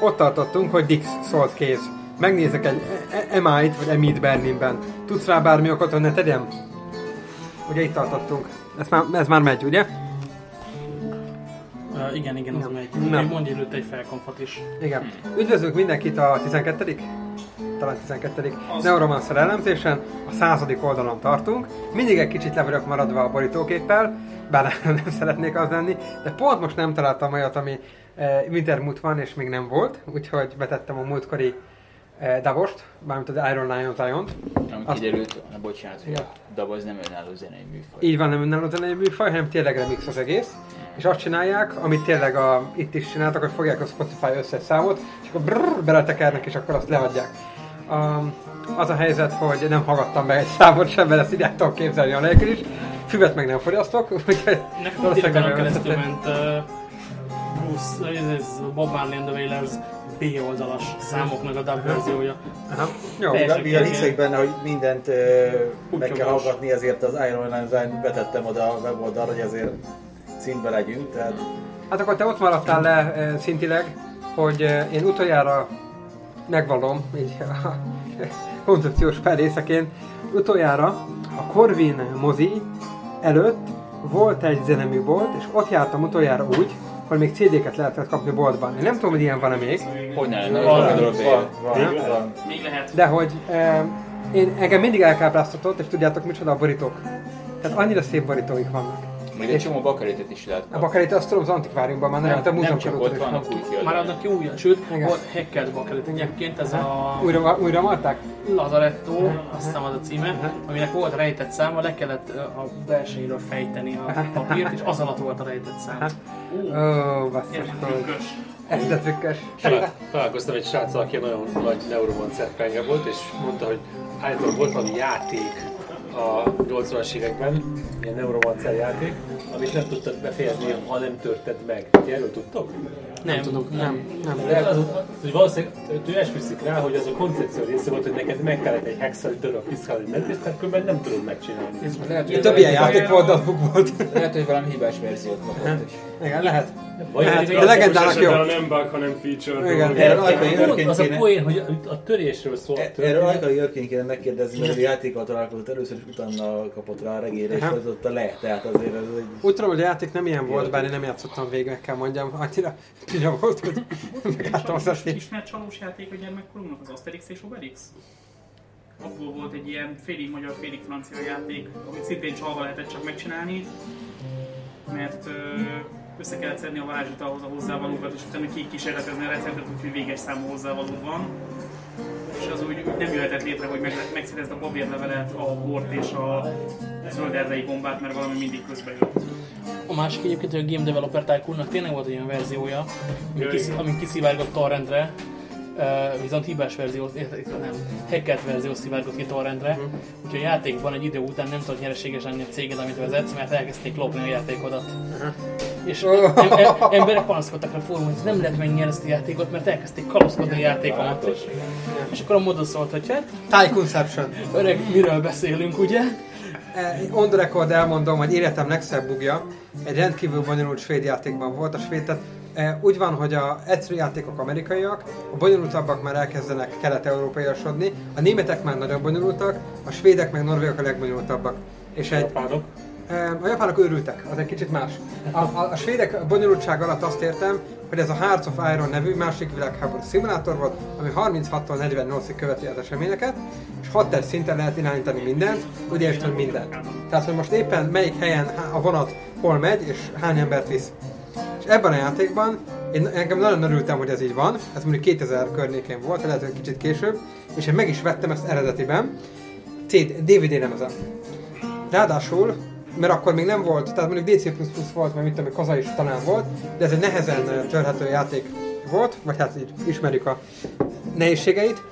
ott tartottunk, hogy Dix szólt kéz. Megnézek egy Emite, vagy Emit Berlinben. Tudsz rá bármi okot, hogy ne tegyem? Ugye itt tartottunk. Ez már, ez már megy, ugye? Uh, igen, igen, az megy. Nem. Mondj előtte egy felkonfot is. Igen. Üdvözlünk mindenkit a 12 talán 12. Neuromancer elemzésen, a századik oldalon tartunk. Mindig egy kicsit le vagyok maradva a borítóképpel, bár nem szeretnék az lenni, de pont most nem találtam olyat, ami e, Wintermut van és még nem volt, úgyhogy betettem a múltkori Davost, mármint az Iron Lion Zion-t. Ami Azt- kiderült, na bocsánat, hogy Igen. a nem önálló zenei műfaj. Így van, nem önálló zenei műfaj, hanem tényleg remix az egész. És azt csinálják, amit tényleg a, itt is csináltak, hogy fogják a Spotify összes számot, és akkor brrr, beletekernek, és akkor azt leadják. Um, az a helyzet, hogy nem hallgattam be egy számot sem, mert ezt így el tudom képzelni a nélkül is. Füvet meg nem fogyasztok, úgyhogy Nekem direkt nem keresztül ment uh, Bruce, ez, ez Bob Marley and the Wailers B oldalas számoknak a dub verziója. Aha. Jó. Mivel hiszek benne, hogy mindent ö, meg kell hallgatni, ezért az Iron Man Design betettem oda a weboldalra, hogy ezért színbe legyünk. Tehát Hát akkor te ott maradtál le szintileg, hogy én utoljára megvallom, így a koncepciós felrészeként, utoljára a Corvin mozi előtt volt egy zeneműbolt, és ott jártam utoljára úgy, hogy még CD-ket lehetett kapni boltban. Én nem tudom, hogy ilyen van-e még, Hogy ne lenne, Van, van, van, van. Még lehet. de hogy e, én engem mindig elkápráztatott, és tudjátok micsoda a borítók. Tehát annyira szép borítóik vannak. Még egy csomó bakarétet is lehet A bakelit azt tudom az antikváriumban, már nem, nem, a nem múzeum csak ott vannak új Már kiadások. adnak ki újat, sőt, volt hackelt bakelit egyébként, ez a Újra, újra marták? Lazaretto, azt hiszem az a címe, aminek volt rejtett száma, le kellett a belsejéről fejteni a papírt, és az alatt volt a rejtett szám. Ó, basszus, ez de trükkös. Talál, találkoztam egy sráccal, aki nagyon nagy neuromancer penge volt, és mondta, hogy állítólag volt valami játék a 80-as években, ilyen neuromancer játék, amit nem tudtad befejezni, ha nem törted meg. Ti erről tudtok? Nem, tudok, Nem, nem. De az, hogy valószínűleg ő esküszik rá, hogy az a koncepció része volt, hogy neked meg kellett egy hexel darab piszkálni mentést, mert különben nem tudod megcsinálni. Lehet, hogy Több ilyen játék volt, volt. Lehet, hogy valami hibás verziót kapott is. Igen, lehet. Vagy pedig de az- legendának jó. nem bug, hanem feature. Igen. Erről Ajkai az a poén, hogy a- a törésről szól. a erről. Ajkai Örként kéne megkérdezni, mert a játékkal találkozott először, és utána kapott rá a regére, és Aha. fordította le. Tehát azért ez egy... Úgy tudom, hogy a játék nem ilyen volt, bár én nem játszottam végig, meg kell mondjam. Annyira csúnya volt, hogy megálltam az esélyt. Ismert csalós játék a gyermekkorunknak az Asterix és Obelix? Abból volt egy ilyen félig magyar, félig francia játék, amit szintén csalva lehetett csak megcsinálni, mert ö, össze kellett szedni a varázsot ahhoz a hozzávalókat, és utána kikísérletezni a receptet, úgyhogy véges számú hozzávalód van. És az úgy, úgy nem jöhetett létre, hogy meg, megszerezd a babérlevelet, a bort és a zöld erdei gombát, mert valami mindig közbe jött. A másik egyébként, hogy a Game Developer Tycoonnak tényleg volt egy olyan verziója, ami, kisz, ami kiszivárgott torrentre, uh, viszont hibás verzió, eh, nem, hackert verzió szivárgott ki torrentre, úgyhogy a játékban egy idő után nem tudott nyereséges lenni a céged, amit vezetsz, mert elkezdték lopni a játékodat. És em- em- emberek panaszkodtak a fórumon, hogy ez nem lehet megnyerni ezt a játékot, mert elkezdték kalózkodni a játékomat. És, és akkor a modus szólt, hogy hát, Thai Conception. öreg, miről beszélünk, ugye? Eh, On the record elmondom, hogy életem legszebb bugja egy rendkívül bonyolult svéd játékban volt. A svéd, tehát eh, úgy van, hogy a egyszerű játékok amerikaiak, a bonyolultabbak már elkezdenek kelet-európaiasodni, a németek már nagyon bonyolultak, a svédek meg norvégok a legbonyolultabbak. És egy, Japánok. A japánok őrültek, az egy kicsit más. A, a, a svédek bonyolultság alatt azt értem, hogy ez a Hearts of Iron nevű másik világháború szimulátor volt, ami 36-tól 48-ig követi az eseményeket, és 6 test szinten lehet irányítani mindent, és hogy mindent. Tehát, hogy most éppen melyik helyen a vonat hol megy, és hány embert visz. És ebben a játékban én engem nagyon örültem, hogy ez így van, ez mondjuk 2000 környékén volt, lehet, hogy kicsit később, és én meg is vettem ezt eredetiben, CD, DVD lemezen. Ráadásul, mert akkor még nem volt, tehát mondjuk DC++ volt, mert mit tudom, Kaza is talán volt, de ez egy nehezen törhető játék volt, vagy hát így ismerjük a nehézségeit.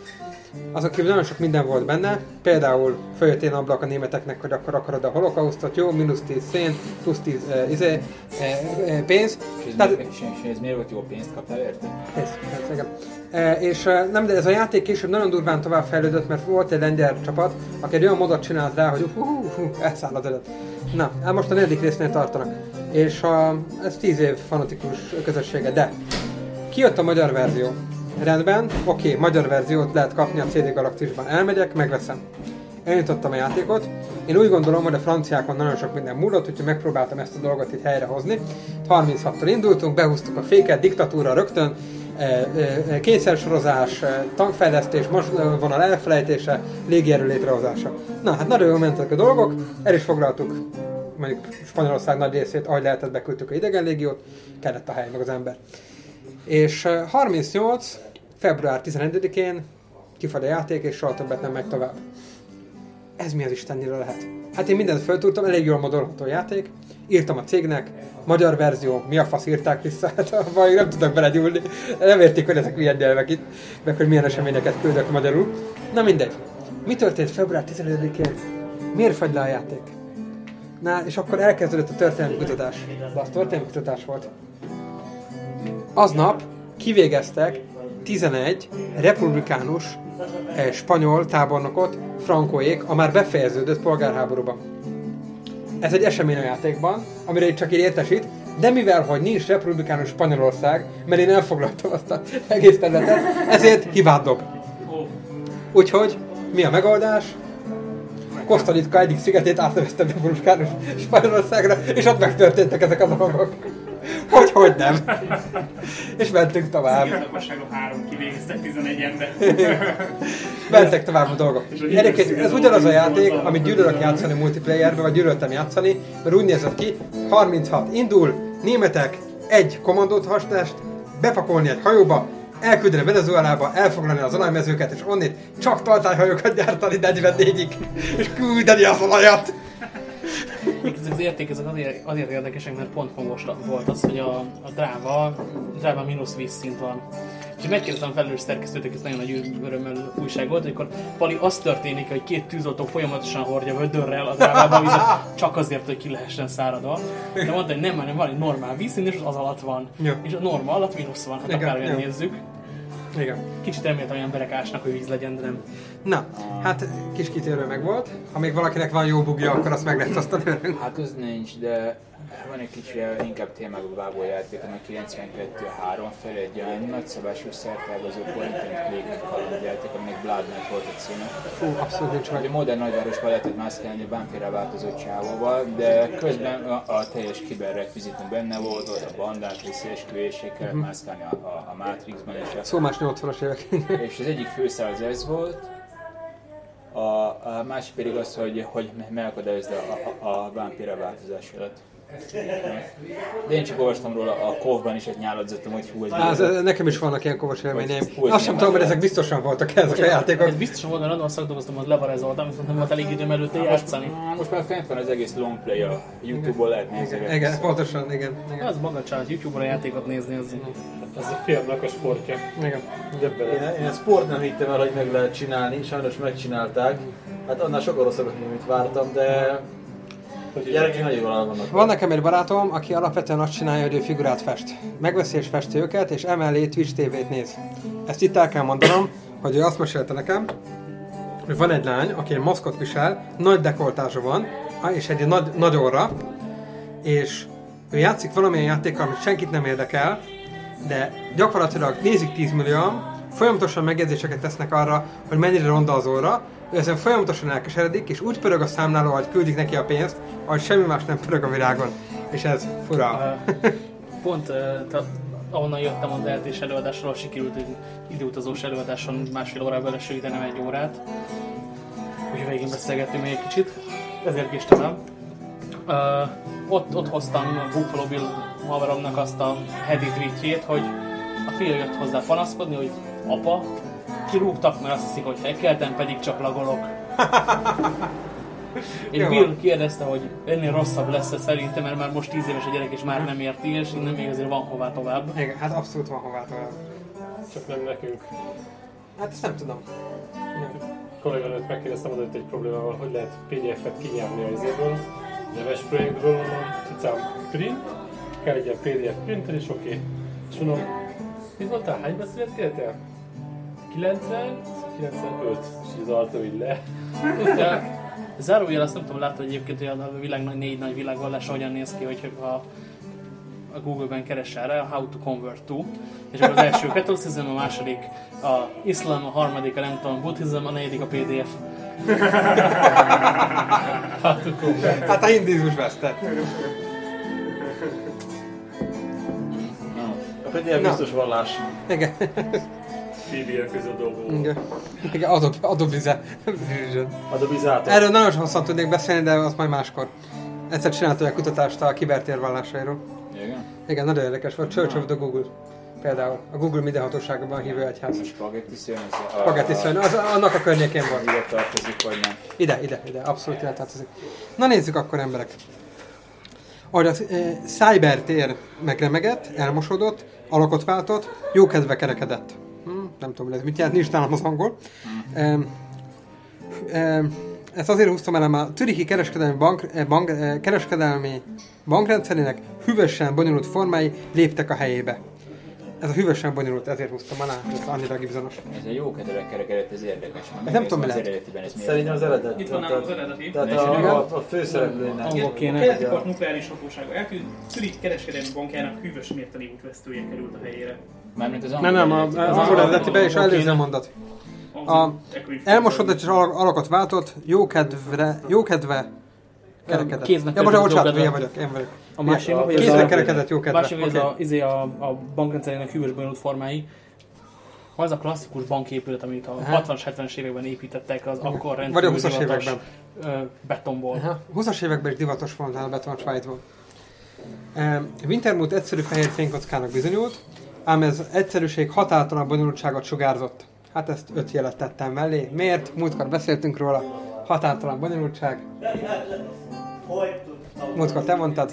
Azon kívül nagyon sok minden volt benne, például följött én ablak a németeknek, hogy akkor akarod a holokausztot, jó, mínusz 10 szén, plusz 10 uh, izé, uh, uh, pénz. És ez, Tehát- miért, és, ez miért volt jó pénzt kaptál érte? ez, ez, igen. E, és nem, de ez a játék később nagyon durván tovább fejlődött, mert volt egy lengyel csapat, aki egy olyan modot csinált rá, hogy hú, hú, hú elszáll az előtt. Na, hát most a negyedik résznél tartanak. És a, ez tíz év fanatikus közössége, de kijött a magyar verzió. Rendben, oké, magyar verziót lehet kapni a CD Galaxisban. Elmegyek, megveszem. Elnyitottam a játékot. Én úgy gondolom, hogy a franciákon nagyon sok minden múlott, úgyhogy megpróbáltam ezt a dolgot itt helyrehozni. 36-tól indultunk, behúztuk a féket, diktatúra rögtön, eh, eh, kényszersorozás, eh, tankfejlesztés, vonal elfelejtése, légierő létrehozása. Na, hát nagyon jól mentek a dolgok, el is foglaltuk mondjuk Spanyolország nagy részét, ahogy lehetett, beküldtük a idegen légiót, kellett a hely, meg az ember. És eh, 38. február 11-én kifad a játék, és soha többet nem megy tovább. Ez mi az Istennire lehet? Hát én mindent föl tudtam, elég jól modolható játék. Írtam a cégnek, magyar verzió, mi a fasz írták vissza, hát abban nem tudok belegyúlni. Nem értik, hogy ezek milyen nyelvek itt, meg hogy milyen eseményeket küldök magyarul. Na mindegy. Mi történt február 15-én? Miért fagy le a játék? Na, és akkor elkezdődött a történelmi kutatás. De az történelmi kutatás volt. Aznap kivégeztek 11 republikánus eh, spanyol tábornokot Francoék a már befejeződött polgárháborúban. Ez egy esemény a játékban, amire itt csak így értesít, de mivel, hogy nincs republikánus Spanyolország, mert én elfoglaltam azt az egész területet, ezért hibát dob. Úgyhogy mi a megoldás? Costa Rica egyik szigetét átneveztem republikánus Spanyolországra, és ott megtörténtek ezek a dolgok. Hogy, hogy nem. És mentünk tovább. sziget lakossága három kivégeztek 11 ember. Mentek tovább a dolgok. Egyébként ez ugyanaz a játék, amit gyűlölök játszani multiplayerbe, vagy gyűlöltem játszani, mert úgy nézett ki, 36 indul, németek, egy kommandót hastást, bepakolni egy hajóba, elküldeni Venezuelába, elfoglalni az olajmezőket, és onnit csak tartályhajókat gyártani 44-ig, és küldeni az olajat. Ezek az érték ezek azért, azért érdekesek, mert pont most volt az, hogy a, a dráva, dráva mínusz vízszint van. És megkérdeztem a felelős szerkesztőt, ez nagyon nagy örömmel újság volt, akkor Pali, az történik, hogy két tűzoltó folyamatosan hordja vödörrel a drávába a vizet, csak azért, hogy ki lehessen száradva. De mondta, hogy nem, hanem van egy normál vízszint, és az alatt van. Jó. És a normál alatt mínusz van, hát Igen, akárhogyan nézzük. Igen. Kicsit reméltem, hogy emberek ásnak, hogy víz legyen, de nem. Na, hát kis kitérő meg volt. Ha még valakinek van jó bugja, akkor azt meg lehet osztani velünk. Hát az nincs, de van egy kicsi eh, inkább témába vágó játék, ami 92-3 fel egy olyan nagyszabású szertágazó point and click kalandjáték, aminek Bloodnet volt a címe. Fú, abszolút nincs Hogy a meg. modern nagyvárosban lehetett mászkálni vámpírra változott csávóval, de közben a, a teljes kiberrekvizitum benne volt, volt a bandák, visszaesküvések, kellett mászkálni a, a, a Matrixban, és, a, Szó más 80-as évek. és az egyik főszál ez volt, a, a másik pedig az, hogy, hogy megakadályozd a, a, a vámpírra változásodat. De én csak olvastam róla a kovban is, hogy nyáladzottam, hogy hú, ez ez, nekem is vannak ilyen kovos élményeim. Azt sem tudom, hogy ezek biztosan voltak ezek a játékok. Ez biztosan volt, mert annól szakdolgoztam, az levarázoltam, viszont nem volt elég időm előtte játszani. most, már fent van az egész long play a Youtube-ból lehet nézni. Igen, pontosan, igen. igen. Az maga család, YouTube-on a játékot nézni, az Ez a filmnek a sportja. igen. Én, én a sport nem hittem el, hogy meg lehet csinálni, sajnos megcsinálták. Hát annál sokkal rosszabbat, mint amit vártam, de Hogy gyerekek nagyon jól vannak. Van nekem egy barátom, aki alapvetően azt csinálja, hogy ő figurát fest. Megveszi és festi őket, és emellé Twitch TV-t néz. Ezt itt el kell mondanom, hogy ő azt mesélte nekem, hogy van egy lány, aki egy maszkot visel, nagy dekoltázsa van, és egy nagy, nagy orra, és ő játszik valamilyen játékkal, amit senkit nem érdekel, de gyakorlatilag nézik 10 millióan, folyamatosan megjegyzéseket tesznek arra, hogy mennyire ronda az óra, ő ezen folyamatosan elkeseredik, és úgy pörög a számláló, hogy küldik neki a pénzt, hogy semmi más nem pörög a világon. És ez fura. Pont ta- ahonnan jöttem az eltés előadásról, sikerült egy időutazós előadáson másfél órával lesőítenem egy órát. Úgyhogy végén beszélgettünk még egy kicsit, ezért késtem el. Ö, ott, ott hoztam Buffalo Bill haveromnak azt a heti hogy a fia jött hozzá panaszkodni, hogy apa, kirúgtak, mert azt hiszik, hogy hekkeltem, pedig csak lagolok. És Jó. Bill kérdezte, hogy ennél rosszabb lesz -e szerintem, mert már most 10 éves a gyerek és már nem érti, és innen még azért van hová tovább. Igen, hát abszolút van hová tovább. Csak nem nekünk. Hát ezt nem tudom. A kolléganőt megkérdeztem, adott egy problémával, hogy lehet PDF-et kinyerni a izéből, neves projektből, mondom, cicám print, kell egy ilyen PDF printer, és oké. Okay. És mondom, mit mondtál, hány beszélet kértél? 90, 95, és az arcom így le. Zárójel azt nem tudom, látod egyébként, hogy a világ nagy, négy nagy világvallás hogyan néz ki, hogy ha a Google-ben keresse rá, a How to Convert to, és akkor az első Catholicism, a második a Islam, a harmadik a nem tudom, Buddhism, a negyedik a PDF. How to Convert. Hát a hindizmus vesztett. A PDF biztos vallás. Igen. PDF is a dobó. Igen. Igen, Vision. Adobizátor. Erről nagyon hosszan tudnék beszélni, de az majd máskor. Egyszer csináltam egy kutatást a kibertérvallásairól. Igen? Igen, nagyon érdekes volt. Church of the Google. Például a Google minden hatóságban hívő egyház. A spagetti szőn, az a... Spagetti szőn, az, annak a környékén volt. ide tartozik, vagy nem. Ide, ide, ide, abszolút ide tartozik. Na nézzük akkor emberek. Ahogy a e, cybertér megremegett, elmosodott, alakot váltott, jókedve kerekedett. Nem tudom, hogy ez mit jelent, nincs nálam az angol. E, e, ezt azért húztam el, mert a Zürichi kereskedelmi bank, e, bank, e, kereskedelmi bankrendszerének hűvösen bonyolult formái léptek a helyébe. Ez a hűvösen bonyolult, ezért húztam alá, ez annyira gibizonos. Ez a jó kedvere kerekedett, ez érdekes. mert nem tudom, mi lehet. ez miért Szerintem az eredet. Itt van nálam az eredeti. Tehát a, a, a főszereplőnek. Kéne. Keleti part nukleáris hatósága eltűnt, Zürich kereskedelmi bankjának hűvös mérteni útvesztője került a helyére. Mármint az Nem, nem, a, az angol eredetiben és előző mondat. A elmosodott és alak- alakot váltott, jókedvre, jókedve kerekedett. Kéznek ja, bocsánat, bocsánat, én vagyok, én vagyok. A másik, hogy ez a, kerekedett, jókedve. másik, hogy ez a, izé a, a bankrendszerének hűvös bonyolult formái. Az a klasszikus banképület, amit a Aha. 60-as, 70-es években építettek, az akkor Vagy a rendkívül 20-as divatos, években. betonból. Aha. 20-as években is divatos volt a beton Svájcban. Wintermute egyszerű fehér fénykockának bizonyult, ám ez egyszerűség határtalan bonyolultságot sugárzott. Hát ezt öt jelet tettem mellé. Miért? Múltkor beszéltünk róla. Határtalan bonyolultság. Múltkor te mondtad.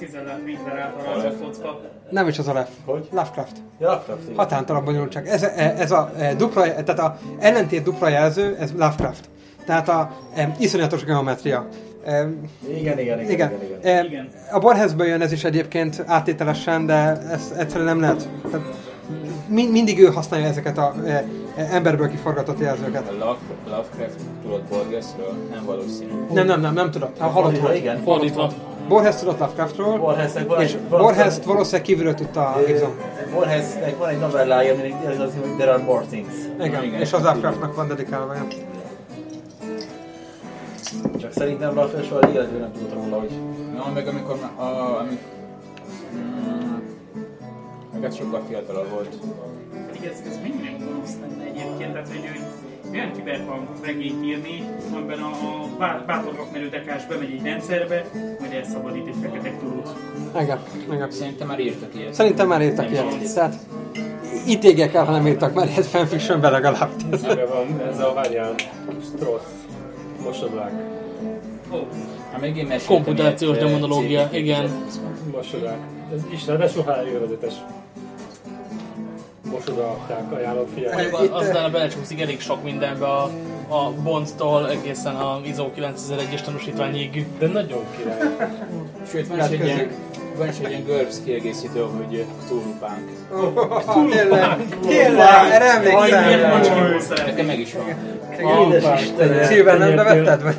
Által focka. Nem is az a Lef. Hogy? Lovecraft. Ja, Lovecraft, igen. Határtalan bonyolultság. Ez, ez a e, dupla, tehát a ellentét dupla jelző, ez Lovecraft. Tehát a e, iszonyatos geometria. E, Igen, igen, igen. igen. igen, igen. E, a Borgesből jön ez is egyébként áttételesen, de ez egyszerűen nem lehet. Tehát mi, mindig ő használja ezeket a e, e, emberből kiforgatott jelzőket. A Love- Lovecraft tudott Borgesről? Nem valószínű. Nem, nem, nem, nem tudott. Ha halott volt. igen. Fordítva. Borges tudott Lovecraftról, Borgesnek van és Borges valószínűleg kívülről tudta a Gibson. Borgesnek van egy novellája, aminek ez az, hogy There are more things. Igen, igen. és az Lovecraftnak van dedikálva. ja. Csak szerintem Lovecraft soha életben nem tudott róla, hogy Na, meg amikor. A, amik, mm, meg ez sokkal fiatalabb volt. Pedig ez, ez mennyire gonosz lenne egyébként, tehát hogy ő olyan kiberpunk regényt írni, amiben a, a bá- bátor vakmerő dekás bemegy egy rendszerbe, majd elszabadít egy fekete turút. Igen, igen. Szerintem már írtak ilyet. Szerintem már írtak Nem ilyet. Tehát ítégek el, ha nem írtak már ilyet fanfictionben legalább. Erre van ez a várjál, Strauss, mosodlák, Ó, Hát még én Komputációs eh, demonológia, cég- igen. mosodlák. Ez is ráadásul HR élvezetes. Mosodalták, ajánlom az, aztán belecsúszik elég sok mindenbe a, a Bond-tól egészen a ISO 9001-es tanúsítványig. De nagyon király. Sőt, van is egy ilyen, van is egy ilyen GURPS kiegészítő, hogy Túlpánk. Oh, tényleg, tényleg, erre emlékszem. Nekem meg is van. Édes Istenem! Nem bevetted? Vagy?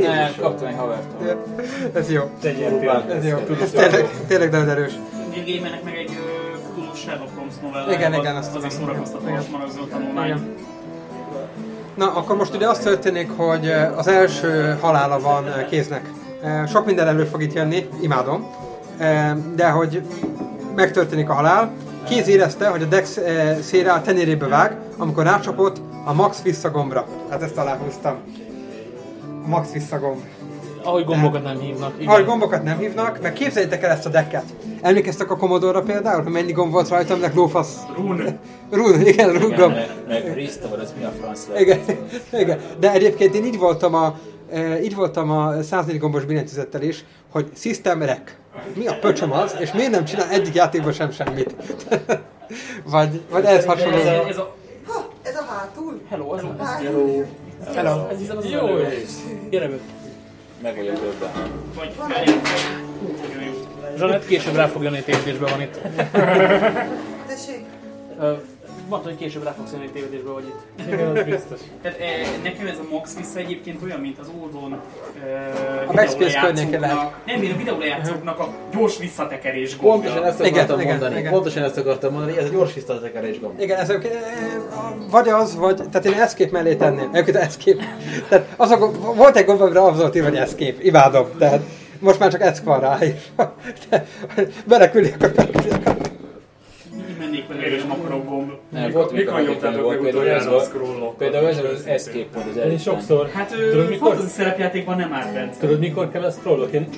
Nem, kaptam egy havertól. Ez jó, ez jó. Ez tényleg, tényleg nagyon erős. Gaimannek meg egy Novellája Igen, igen, azt az tudom. szórakoztató Igen. maragzó tanulmány. Igen. Na, akkor most ugye az történik, hogy eh, az első halála van eh, kéznek. Eh, Sok minden elő fog itt jönni, imádom. De hogy megtörténik a halál, Kéz érezte, hogy a Dex szére a tenyérébe vág, amikor rácsapott a Max visszagombra. Hát ezt aláhúztam. A Max visszagomb. Ahogy gombokat nem hívnak. Igen. Ahogy gombokat nem hívnak, meg képzeljétek el ezt a decket. Emlékeztek a Commodore-ra például, hogy mennyi gomb volt rajta, aminek lófasz? Rune. Rune, igen, rune Igen, gomb. meg, meg Risztor, az mi a franc? Igen, igen. De egyébként én így voltam a, e, így voltam a 104 gombos billentyűzettel is, hogy System Rec. Mi a pöcsöm az, és miért nem csinál egyik játékban sem semmit? vagy, vagy ez hasonló. Ez a, ez a Ez a hátul? Hello, az Hello. Hello. Ez hiszem az Jó, Meg vagyok többen. vagy. Zsanett később rá fog jönni, tévésben van itt. Tessék. Mondta, hogy később rá fogsz jönni tévedésbe, vagy itt. Igen, az biztos. Tehát e, nekem ez a Max vissza egyébként olyan, mint az Oldon e, A Backspace környéken lehet. Nem, én a videólejátszóknak a gyors visszatekerés gombja. Pontosan ezt akartam igen, mondani. igen. Pontosan ezt akartam mondani, ez a gyors visszatekerés gomb. Igen, ez eh, vagy az, vagy, tehát én escape mellé tenném. Egyébként escape. Tehát azok, volt egy gomb, amire az volt hogy escape. Imádom. Tehát most már csak eszk van rá. és akartam. Vele, és nem akarok gomb. Nem, volt még Mikor a nyomtátok volt, meg például ez utoljára a volt, scrollok? például ez az escape pont az előttem. sokszor, Hát tudod mikor, szerepjátékban nem árt bent. tudod mikor kell a scrollok? Én,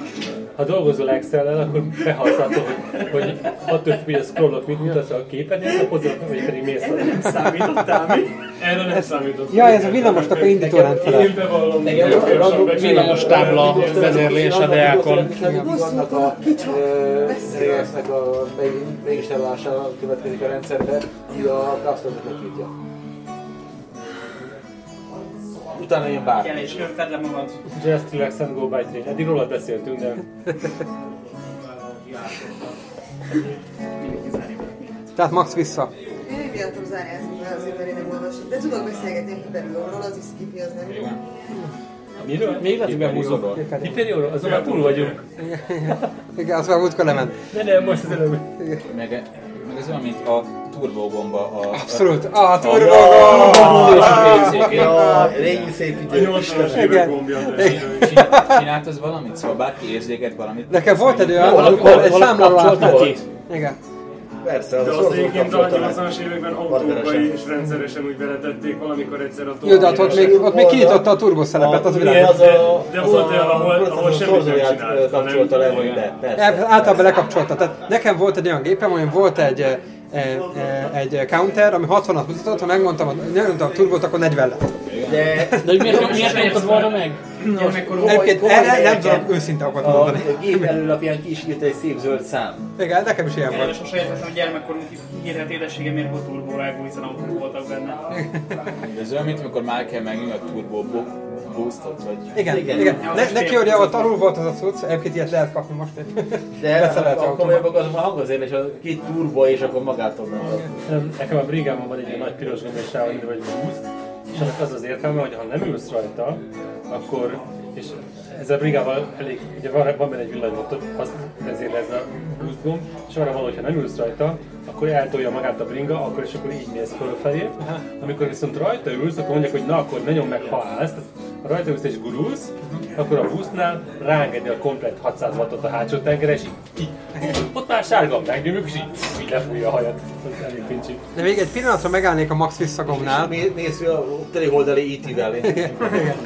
ha dolgozol Excel-el, akkor behasználod, hogy, hogy attól függ, hogy a scrollok mit mutatsz a képernyőn, akkor hozzá, vagy pedig mész Nem számítottál mi? Erre nem számított. Ja, ez a villamosnak a indítórendszer. Én bevallom, villamos tábla vezérlés a deákon. Vannak a RS-nek a mégis következik a rendszerbe, így a custom írja. Utána jön bármi. Kell és rögtad le magad. Just relax and go by train. Eddig rólad beszéltünk, de. Tehát Max vissza. Én egy pillanatom zárjázni, mert azért mert én nem olvasom. De tudok beszélgetni a az is skipi, az nem jó. miről? Még lehet, hogy behúzok. Hyperionról. Hyperionról? Azon már túl vagyunk. Igen, azt már múltkor lement. De nem, most az előbb. Meg ez olyan, mint a turbogomba a... Abszolút. Ah, turbo! Ja, régi szép A idő. 80-as Igen. évek gombja. Csinált az valamit? Szóval bárki érzéket valamit? Nekem volt egy olyan, amikor egy valaki számláló kapcsolta átment. ki. Igen. Persze, az De az szorzó egyébként a kapcsolta meg. 80-as években autókba is rendszeresen úgy beletették valamikor egyszer a Jó, de ott, ott még, ott még kinyitotta a turbo szerepet, az világos. az De az volt olyan, ahol- az ahol semmit nem csinált, kapcsolta le, vagy. Ebb- Általában lekapcsolta. Tehát nekem volt egy olyan gépem, amin volt egy, eh, egy counter, ami 60-at mutatott, ha megmondtam, a- megmondtam a turbót, akkor 40 lett. De De hogy miért, miért nyomtad volna meg? Egyébként erre nem tudok őszinte okot a mondani. gép előlapján ki is írt egy szép zöld szám. Igen, nekem is ilyen volt. sose értettem, hogy gyermekkorunk hírhet édessége miért volt turborágó, hiszen autók voltak benne. De ez olyan, mint amikor már kell megnyomni a turbo bo- boostot, vagy... Igen, Igen. igen. Ne, az neki ugye ott alul volt az a cucc, egyébként ilyet lehet kapni most. De Beszerelt akkor autó. komolyabbak azon a hang azért, és a két turbo, és akkor magától. Nem, Nekem a brigámon van egy ilyen nagy piros gomb, és rá van írva, hogy boost, és annak az az értelme, hogy ha nem ülsz rajta, akkor, és ezzel a brigával elég, ugye van, van benne egy villanymotor, az ezért ez a boost gomb, és arra van, hogy ha nem ülsz rajta, akkor eltolja magát a bringa, akkor és akkor így mész fölfelé. Amikor viszont rajta ülsz, akkor mondják, hogy na akkor ne nyomd meg, ha állsz. Ha rajta ülsz és gurulsz, akkor a boostnál ráengedi a komplet 600 wattot a hátsó tengere, és így, így ott már sárga megnyomjuk, és így, így lefújja a hajat. Elég pincsi. De még egy pillanatra megállnék a Max visszagomnál. Mész a teliholdali IT-vel.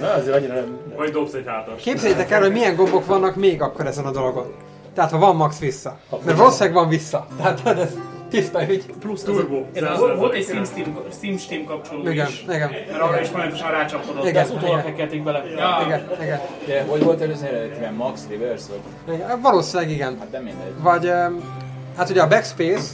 Na, azért annyira nem... Vagy dobsz egy hátas. Képzeljétek el, hogy milyen gombok vannak még akkor ezen a dolgon. Tehát ha van Max vissza. Mert valószínűleg van vissza. Tehát tehát ez tiszta ügy. Plusz Turbo. Volt, volt egy Steam, Steam, Steam, Steam kapcsoló Igen, is. igen. Mert arra is folyamatosan rácsapodott. Igen. De az utólag hekkelték bele. Ja, Igen, igen. De hogy volt előző eredetiben? Max Reverse vagy? igen. Valószínűleg igen. Hát nem mindegy. Vagy, hát ugye a Backspace,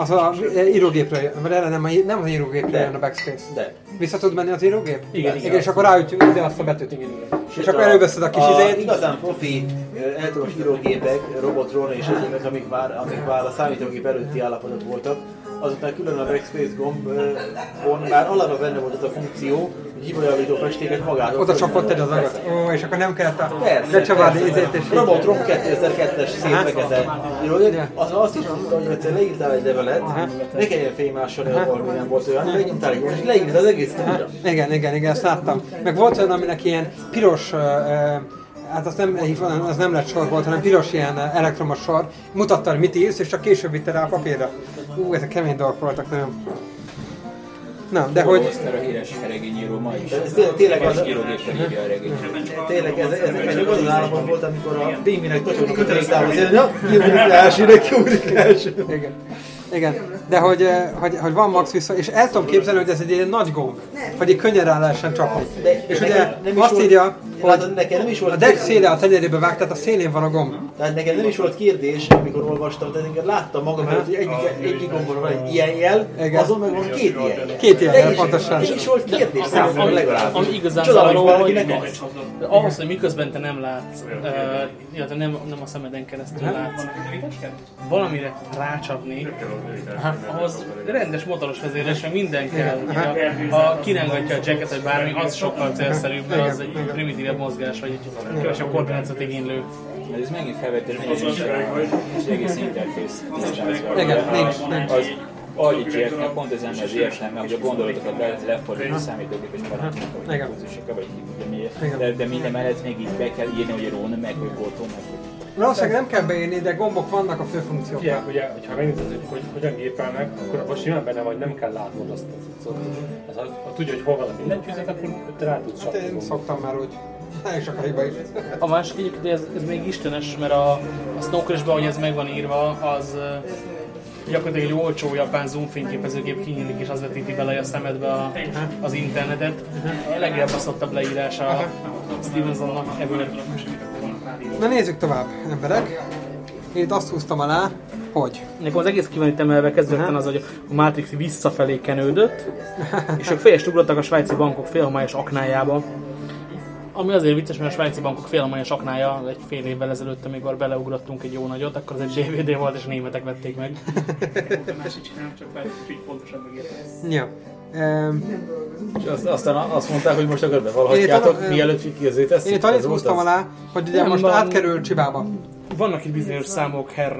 az a írógépre jön, erre nem, nem az írógépre jön a Backspace. De. Vissza tud menni az írógép? Igen, igen. és akkor ráütjük ide azt a betűt. Igen, igen. És akkor előveszed a kis a izét. igazán profi elektromos írógépek, Robotron és egyébként, amik már, amik már a számítógép előtti állapotok voltak, azoknál külön a Backspace gombon már alapban benne volt az a funkció, hogy hibaljavító festéket magától Oda csapott fölnyomott. az agat. Ó, és akkor nem kellett a Persze, lecsavárni izét és így. Robotron 2002-es szép fekete az azt is tudta, hogy egyszer leírtál egy levelet, ne kelljen fénymásolni, ahol nem volt olyan, megnyomtál egy és leírtad az egész tudja. Igen, igen, igen, ezt láttam. Meg volt olyan, aminek ilyen piros, hát az nem, az nem lett sor volt, hanem piros ilyen elektromos sor. Mutatta, hogy mit írsz, és csak később vitte rá a papírra. Ú, ezek kemény dolgok voltak nagyon. Na, de hogy... Oszter a híres regényíró ma is. Ez tényleg- tényleg az- az írógéppel írja a regényt. Tényleg ez, ez az az állapot volt, amikor a Pingvinek tocsognak a köteléktávol, hogy ja, kiugrik le elsőnek, kiugrik elsőnek. Igen. Igen, de hogy, eh, hogy, hogy van max vissza, és el tudom képzelni, hogy ez egy ilyen nagy gomb, hogy így könnyen rá lehessen csapni. És ugye nem is azt volt- írja, látod, nekem nem is volt A deck széle a tenyerébe vág, tehát a szélén van a gomb. Tehát nekem nem is volt kérdés, amikor olvastam, tehát inkább láttam magam hogy egyik, egyik gombon van egy ilyen jel, Igen. azon meg van két ilyen jel. Két ilyen jel, pontosan. Nem is volt kérdés számomra legalább. ami igazán hogy zavaró, hogy ahhoz, hogy miközben te nem látsz, uh, illetve nem, nem a szemeden keresztül látsz, valamire rácsapni, ahhoz rendes motoros vezérlés, meg minden kell. Ha, ha kirángatja a jacket vagy bármi, az sokkal célszerűbb, mert az egy primitívebb mozgás, vagy egy kevesebb koordinációt igénylő. Ez megint felvető, hogy nincs egész interfész. Igen, nincs, nincs. Az audit értene, pont ezen az értelme, hogy a gondolatokat le, lefordítani a számítógépes parancsnak, vagy impulzusokra, vagy ki tudja miért. De, de minden mellett még így be kell írni, hogy Rón, meg hogy Goto, meg hogy Valószínűleg nem kell beírni, de gombok vannak a fő Ugye, funkcióknál. ugye, hogyha megnézed, hogy, hogy hogyan gépelnek, akkor abban simán benne van, hogy nem kell látnod azt a cuccot. Hát, ha, ha tudja, hogy hol van a billentyűzet, akkor te rá tudsz Hát én szoktam már úgy. Elég sok a hiba is. A másik egyébként, ez, ez még istenes, mert a, a Snow Crash-ben, ahogy ez meg van írva, az gyakorlatilag egy olcsó japán zoom fényképezőgép kinyílik és az vetíti bele a szemedbe a, az internetet. A legjavaszottabb leírása a Stevensonnak ebből. Na nézzük tovább, emberek. Én itt azt húztam alá, hogy Nekem az egész ki emelve kezdődten az, hogy a Matrix visszafelé kenődött, és ők fejest ugrottak a svájci bankok félhomályos aknájába. Ami azért vicces, mert a svájci bankok félhomályos aknája egy fél évvel ezelőtt, amikor beleugrottunk egy jó nagyot, akkor az egy DVD volt, és a németek vették meg. Másik csinálom, csak így pontosan megértem. Ja. Um, És azt, aztán azt mondták, hogy most akkor Én bevallhatjátok, itt- mielőtt kiözé teszik. én itt annyit húztam alá, hogy ugye most van- átkerül Csibába. Vannak itt bizonyos számok, herr,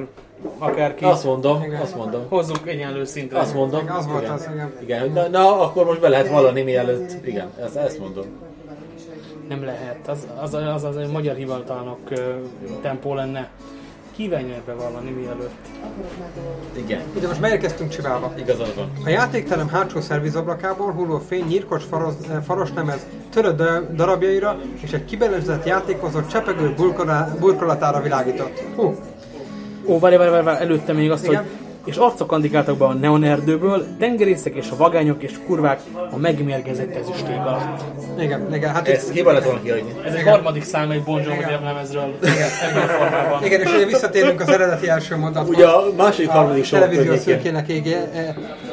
akárki. Azt mondom, Igen. azt mondom. Hozzunk egyenlő szintre. Azt mondom. Az volt igen. az, igen. Igen, na, na, akkor most be lehet vallani mielőtt. Igen, ezt, ezt mondom. Nem lehet. Az az, az, az egy magyar hivatalnok ö, tempó lenne. Kívánja bevallani mielőtt. Igen, Ugye most beérkeztünk Csibába. igazad van. A játékterem hátsó szervizablakából hulló fény nyírkos faros, eh, faros lemez törött da- darabjaira és egy kibelezett játékozó csepegő burkolatára világított. Hú, Ó, várj, várj, várj, előtte még azt, Igen. hogy és arcok kandikáltak be a neon erdőből, tengerészek és a vagányok és kurvák a megmérgezett ezüsték alatt. igen, igen, hát Ez hiba lett volna. Ez egy harmadik szám egy Bon Jovi lemezről ebben a formában. igen, és ugye visszatérünk az eredeti első mondathoz. Ugye a második, a harmadik sor televízió szürkének ége,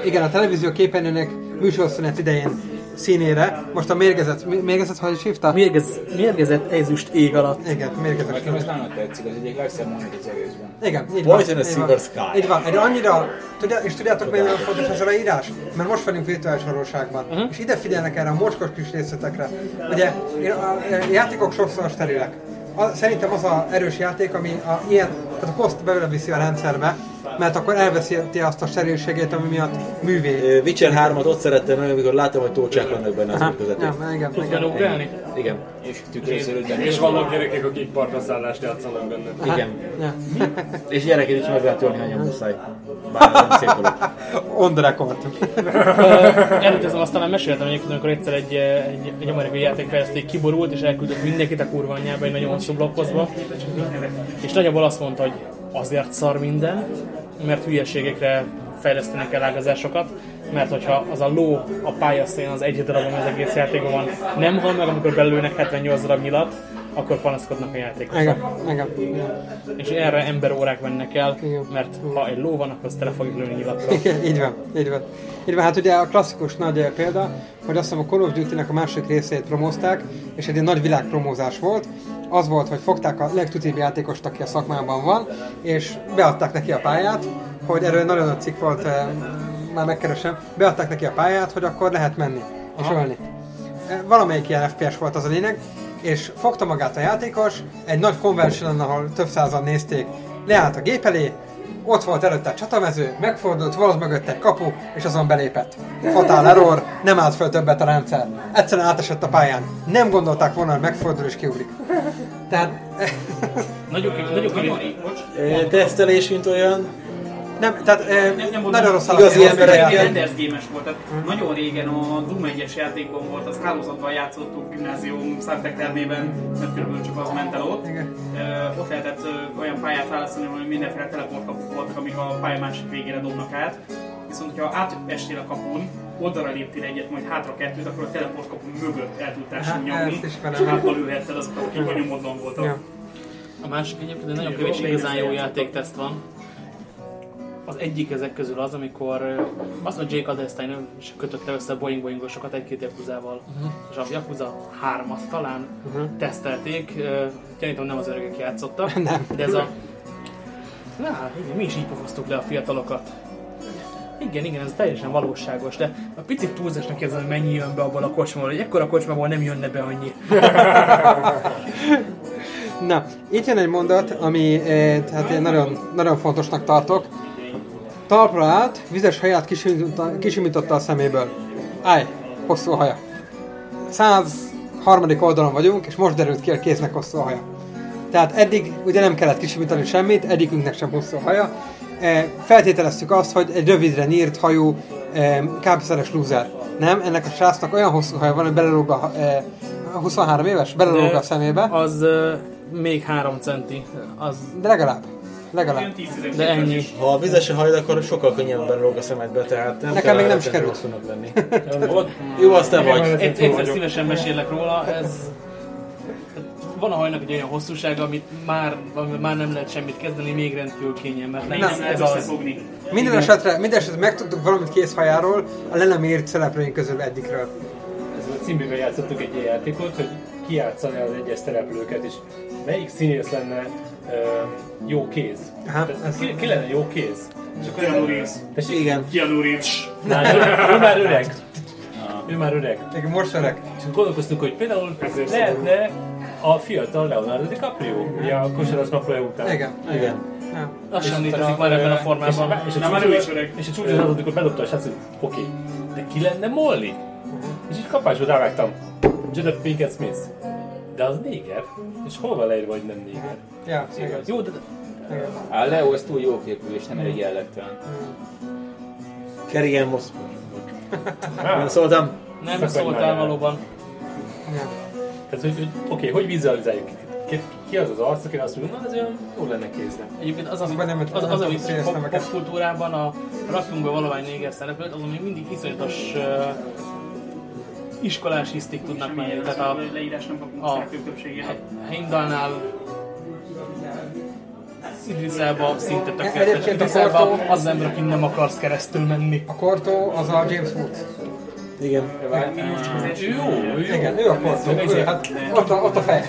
igen, a televízió képernyőnek műsorszünet idején színére. Most a mérgezett, mérgezett, hogy is hívta? Mérgez, mérgezett ezüst ég alatt. Igen, mérgezett. Nekem ez nagyon tetszik, az egyik legszebb mondat az egészben. Igen, így van. Poisonous így Silver. Sky. Így van, de annyira, tudja, és tudjátok miért olyan fontos ez a leírás? Mert most vagyunk virtuális valóságban, Mhm. és ide figyelnek erre a mocskos kis részletekre. Ugye, én a, a játékok sokszor sterülek. A, szerintem az a erős játék, ami a, ilyen, tehát a poszt belőle viszi a rendszerbe, mert akkor elveszíti azt a sterülségét, ami miatt művé. Witcher 3-at ott szerettem meg, amikor láttam, hogy tócsák vannak benne az úr között. ja, igen, Tudsz igen. belugrálni? Igen, És tükröződött benne. És vannak gyerekek, akik partaszállást játszanak benne. igen. Ja. És gyerekét is meg lehet tölni, ha muszáj. Bár nem szép dolog. On the record. Előttem azt talán meséltem egyébként, amikor egyszer egy, egy, egy amerikai játékfejlesztő kiborult, és elküldött mindenkit a kurva anyjába egy nagyon hosszú blokkozba. És nagyjából azt mondta, hogy azért szar minden, mert hülyeségekre fejleszteni kell ágazásokat, mert hogyha az a ló a pályaszén az egy darab, ami az egész játékban van, nem hal meg, amikor belőnek 78 darab nyilat, akkor panaszkodnak a játékosok. Igen, igen, igen. És erre emberórák mennek el, Igen. mert ha egy ló van, akkor azt tele fogjuk lőni nyilatra. Igen, így van, így van. Így van, hát ugye a klasszikus nagy eh, példa, hogy azt hiszem a Call of Duty-nek a másik részét promózták, és egy nagy világpromózás volt. Az volt, hogy fogták a legtutibb játékost, aki a szakmában van, és beadták neki a pályát, hogy erről nagyon nagy cikk volt, eh, már megkeresem, beadták neki a pályát, hogy akkor lehet menni és ölni. Eh, Valamelyik ilyen FPS volt az a lényeg, és fogta magát a játékos, egy nagy convention ahol több százan nézték, leállt a gép elé, ott volt előtte a csatamező, megfordult, volt mögött egy kapu, és azon belépett. Fatal error, nem állt föl többet a rendszer. Egyszerűen átesett a pályán. Nem gondolták volna, hogy megfordul és kiugrik. Tehát Nagyobb, nagyobb. Ö, Tesztelés, mint olyan. Nem, tehát eh, Nem, nem volt nagyon rossz igazi alapján emberek Renders gémes volt. Tehát nagyon régen a Doom 1-es játékban volt, az hálózatban játszottuk gimnázium Szártek termében, mert körülbelül csak az ment el ott. Igen. Ö, ott lehetett ö, olyan pályát választani, hogy mindenféle teleportkapuk voltak, amik a pálya másik végére dobnak át. Viszont, ha átestél a kapun, oldalra léptél egyet, majd hátra kettőt, akkor a teleportkapu mögött el tudtál Hát, nyomni, és hátba lőhetted azokat, akik a nyomodban voltak. Ja. A másik egyébként egy nagyon kevés igazán jó játékteszt van. Az egyik ezek közül az, amikor azt mondja Jake Adelstein is kötötte össze a Boeing Boeingosokat egy-két Yakuzával. És a Yakuza 3-at talán tesztelték. Ö, Gyanítom nem az öregek játszottak. Nem. De ez a... Na, igen, mi is így pofoztuk le a fiatalokat. Igen, igen, ez teljesen valóságos, de a picit túlzásnak érzem, hogy mennyi jön be abból a kocsmából, hogy ekkora kocsmából nem jönne be annyi. Na, itt jön egy mondat, ami eh, tehát én nagyon, nagyon fontosnak tartok. Talpra állt, vizes haját kisimította, kisimította a szeméből. Állj, hosszú haja. 103. oldalon vagyunk, és most derült ki a kéznek hosszú haja. Tehát eddig ugye nem kellett kisimítani semmit, egyikünknek sem hosszú haja. Eh, feltételeztük azt, hogy egy rövidre nyírt hajú eh, kábíszeres lúzer. Nem, ennek a srácnak olyan hosszú haja van, hogy belelóg a, eh, 23 éves, belelóg a szemébe. Az ö, még 3 centi. Az, De legalább. Legalább. Ilyen 10-11 de ennyi. Ha a vizes a hajad, akkor sokkal könnyebben lóg a szemedbe, tehát nem Nekem még nem sikerült. rosszulnak lenni. Jó, azt te vagy. Egy, egyszer szívesen mesélek róla, ez... Van a hajnak egy olyan hosszúsága, amit már, amivel már nem lehet semmit kezdeni, még rendkívül kényelmetlen. Nem Ez, az. Minden esetre, minden esetre megtudtuk valamit kézhajáról, a le nem írt szereplőink közül egyikről. Ez a címűben játszottuk egy játékot, hogy kijátszani az egyes szereplőket, és melyik színész lenne jó kéz. Tehát ez- ki, ki, lenne jó kéz? És akkor Keanu Reeves. Tessék, Igen. Keanu Reeves. Már, ő, már öreg. Ő már öreg. Még most öreg. És gondolkoztunk, hogy például lehetne a fiatal Leonardo DiCaprio, ugye a kosaras napja után. Igen. Igen. Ja. Lassan létezik már ebben a formában. És, és Na, a már ő is öreg. És a csúcs az, amikor bedobta a srác, hogy oké, de ki lenne Molly? És így kapásból rávágtam. Jada Pinkett Smith. De az néger. És hol van leírva, hogy nem néger? Ja, igen. Jó, de A Leo az túl jó képű és nem elég jellegtelen. Ann Moss. Nem szóltam. nem szóltál valóban. Tehát, hogy, hogy oké, hogy vizualizáljuk? Ki, ki az az arc, aki azt mondja, na ez olyan jó lenne kézre. Egyébként az, az, nem- az, az, nem a tudom vicces színes pop, popkultúrában a rakjunk be valahány néger szereplőt, azon még mindig iszonyatos uh, iskolás hisztik tudnak menni. Tehát a leírás nem kapunk a-. Heimdallnál Idris Elba szinte tökéletes. Egyébként a Idris Elba Kortó- az ember, aki nem akarsz keresztül menni. A Kortó az a James Wood. Igen. Jó, jó. Igen, ő a Kortó. Hát ott a, ott a fej.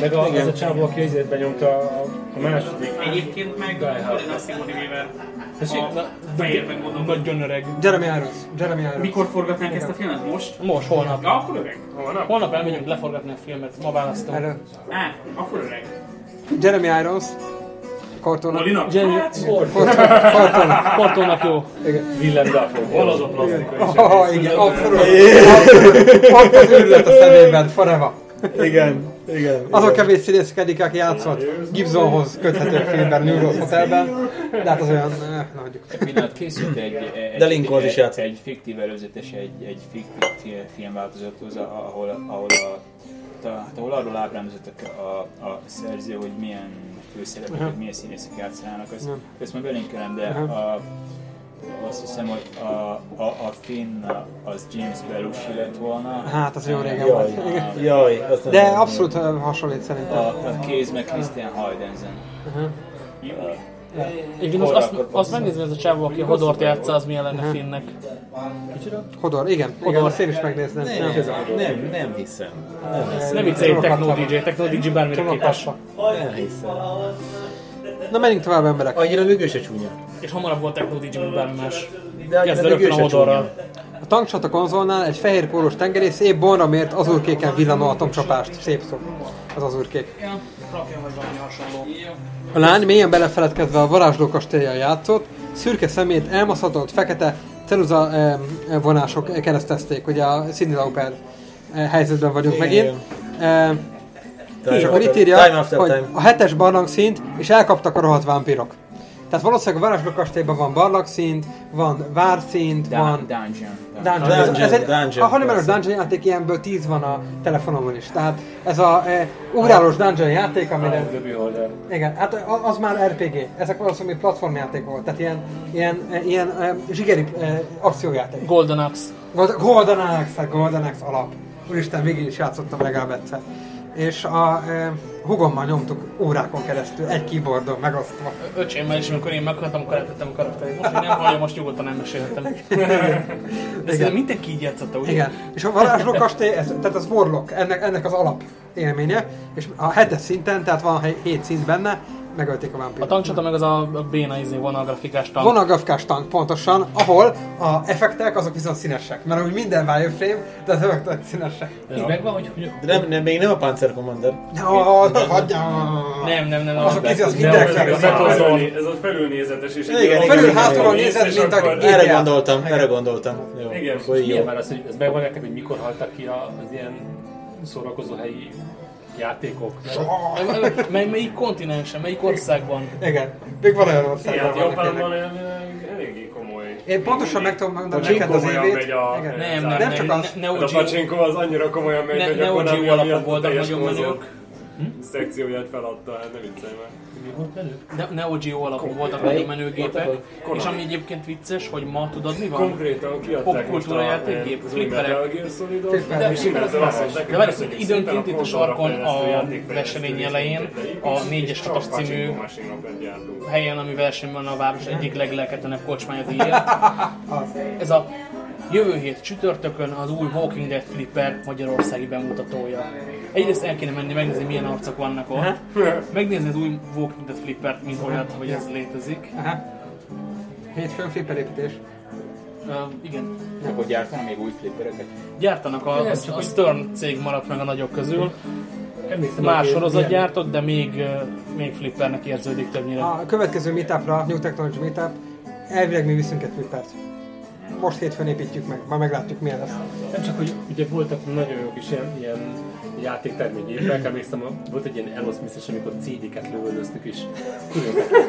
Meg a, az a csávó, aki ezért benyomta a, második. Egyébként meg. Colin a Simon Weaver. Fejérben gondolom. Nagyon öreg. Jeremy Irons. Jeremy Irons. Mikor forgatnánk ezt a filmet? Most? Most, holnap. Ja, akkor öreg. Holnap? Holnap elmegyünk leforgatni a filmet, ma választom. Erről. Á, akkor öreg. Jeremy Irons. Kortónak. Molinak? Jenny Hát, Kortónak. Kortónak jó. Willem Dafoe. Hol az a plastika is? Oh, igen, abszolút. Ott az őrület a szemében, forever. Igen. Igen. Azon kevés színészkedik, aki játszott Gibsonhoz köthető filmben, New Rose Hotelben. De hát az olyan, eh, na hagyjuk. Készült egy, egy, De Lincoln is játszott. egy fiktív előzetes, egy, egy fiktív fi- filmváltozathoz, ahol, ahol, a, hát ahol arról ábrándozott a, a szerző, hogy milyen főszereplők, Aha. uh milyen színészek játszanának. Azt, Ja. ezt majd belinkelem, de Aha. a, azt hiszem, hogy a, a, a Finn az James Belushi lett volna. Hát, az jó régen Jaj. volt. Igen. Jaj. azt De abszolút eh, hasonlít szerintem. A, a kéz meg Christian Heidensen. Aha. Igen, most azt, azt megnézem, ez a csávó, aki a Hodort játsza, az milyen lenne Finnnek. Hodor, igen. Igen, azt én is megnézném. Nem, nem, nem hiszem. Nem hiszem. Nem viccelj, Techno DJ, Techno DJ bármire képes. Nem hiszem. Na menjünk tovább emberek. Annyira még ő se csúnya. És hamarabb volt Techno DJ, mint bármi más. Kezdve rögtön a Hodorral. csúnya. A tankcsata konzolnál egy fehér pólós tengerész épp bonra mért azurkéken villanó atomcsapást. Szép szó. Az azurkék. Ja, rakjon vagy valami hasonló. A lány mélyen belefeledkezve a varázsló kastélyjal játszott, szürke szemét elmaszhatott fekete ceruza eh, vonások keresztezték, ugye a Cindy Lauper eh, helyzetben vagyunk megint. Eh, és akkor itt írja, Time after hogy a hetes barlangszint, és elkaptak a rohadt vámpirok. Tehát valószínűleg a varázslókastélyban van barlagszint, van várszint, Dun- van Dungeon. Dungeon. Ez, ez egy, Dungeon, a. Dungeon játék ilyenből 10 van a telefonomon is. Tehát ez a e, ugrálós Dungeon játék, amire... Igen, hát az már RPG. Ezek valószínűleg platformjáték volt. Tehát ilyen, ilyen, e, ilyen e, zsigeri e, akciójáték. Golden Axe. Gold- Golden Axe, Golden Axe alap. Úristen, végig is játszottam legalább egyszer. És a e, hugommal nyomtuk órákon keresztül, egy keyboardon megosztva. Öcsémmel is, amikor én meghaltam, akkor eltettem a karakterét. Most, nem hallja, most nyugodtan nem mesélhetem. De szerintem mindenki így játszotta, ugye? Igen. És a varázsló kastély, ez, tehát az Warlock, ennek, ennek az alap élménye, és a hetes szinten, tehát van 7 szint benne, megölték a A vámpírt. tankcsata meg az a a béna izé vonalgrafikás tank. Van a grafkás tank pontosan, ahol a effektek azok viszont színesek, mert úgy minden wireframe, de az effektek színesek. Ez megvan, hogy, hogy De nem, nem, még nem a Panzer Commander. Ja, hagyja! nem, nem, nem, Azok nem. izé, az De hideg ez, a a felülnézetes és Igen, Felül hátulról nézed, mint a. Erre gondoltam, erre gondoltam. Igen. milyen már az, hogy ez megvan neked, hogy mikor haltak ki az ilyen szórakozó helyi játékok? Mely, mely, melyik kontinensen, melyik országban? Igen, még van olyan ország, Igen, Japánban eléggé komoly. Én pontosan meg tudom mondani neked az komolyan évét. a-. Nem, Nem nem, csak az. Neo Hát a Geo, Pachinko az annyira komolyan megy, Ne- hogy Neo akkor nem Geo alapon miatt a voltak nagyon konzol menők. Szekcióját feladta, hát nem viccelj már. Mi volt menő? Ne- Neo Geo alapon voltak nagyon menőgépek, Konami. és ami egyébként vicces, hogy ma tudod mi van? Konkrétan kiadták Popkultúra játékgép, flipperek. Mondták, De várj, időnként itt a sarkon a részt elején a leépítést, 4-es és csak 6-os című helyen, ami versenyben van a város egyik leglelketlenebb kocsmája díjat. Ez a jövő hét csütörtökön az új Walking Dead Flipper magyarországi bemutatója. Egyrészt el kéne menni megnézni milyen arcok vannak ott, megnézni az új Walking Dead Flippert, mint olyat, hogy ez létezik. Hétfőn flipper építés. Uh, igen. Akkor gyártanak még új flippereket? Gyártanak, a, a, a Stern cég maradt meg a nagyok közül. Emlékszem, Más sorozat gyártott, de még, uh, még flippernek érződik többnyire. A következő meetupra, New Technology Meetup, elvileg mi viszünk egy flippert. Most hétfőn építjük meg, majd meglátjuk milyen lesz. Nem csak, hogy ugye voltak nagyon jók is ilyen, ilyen játékterménygépek, emlékszem, a- volt egy ilyen Aerosmith-es, amikor CD-ket lövöldöztük is.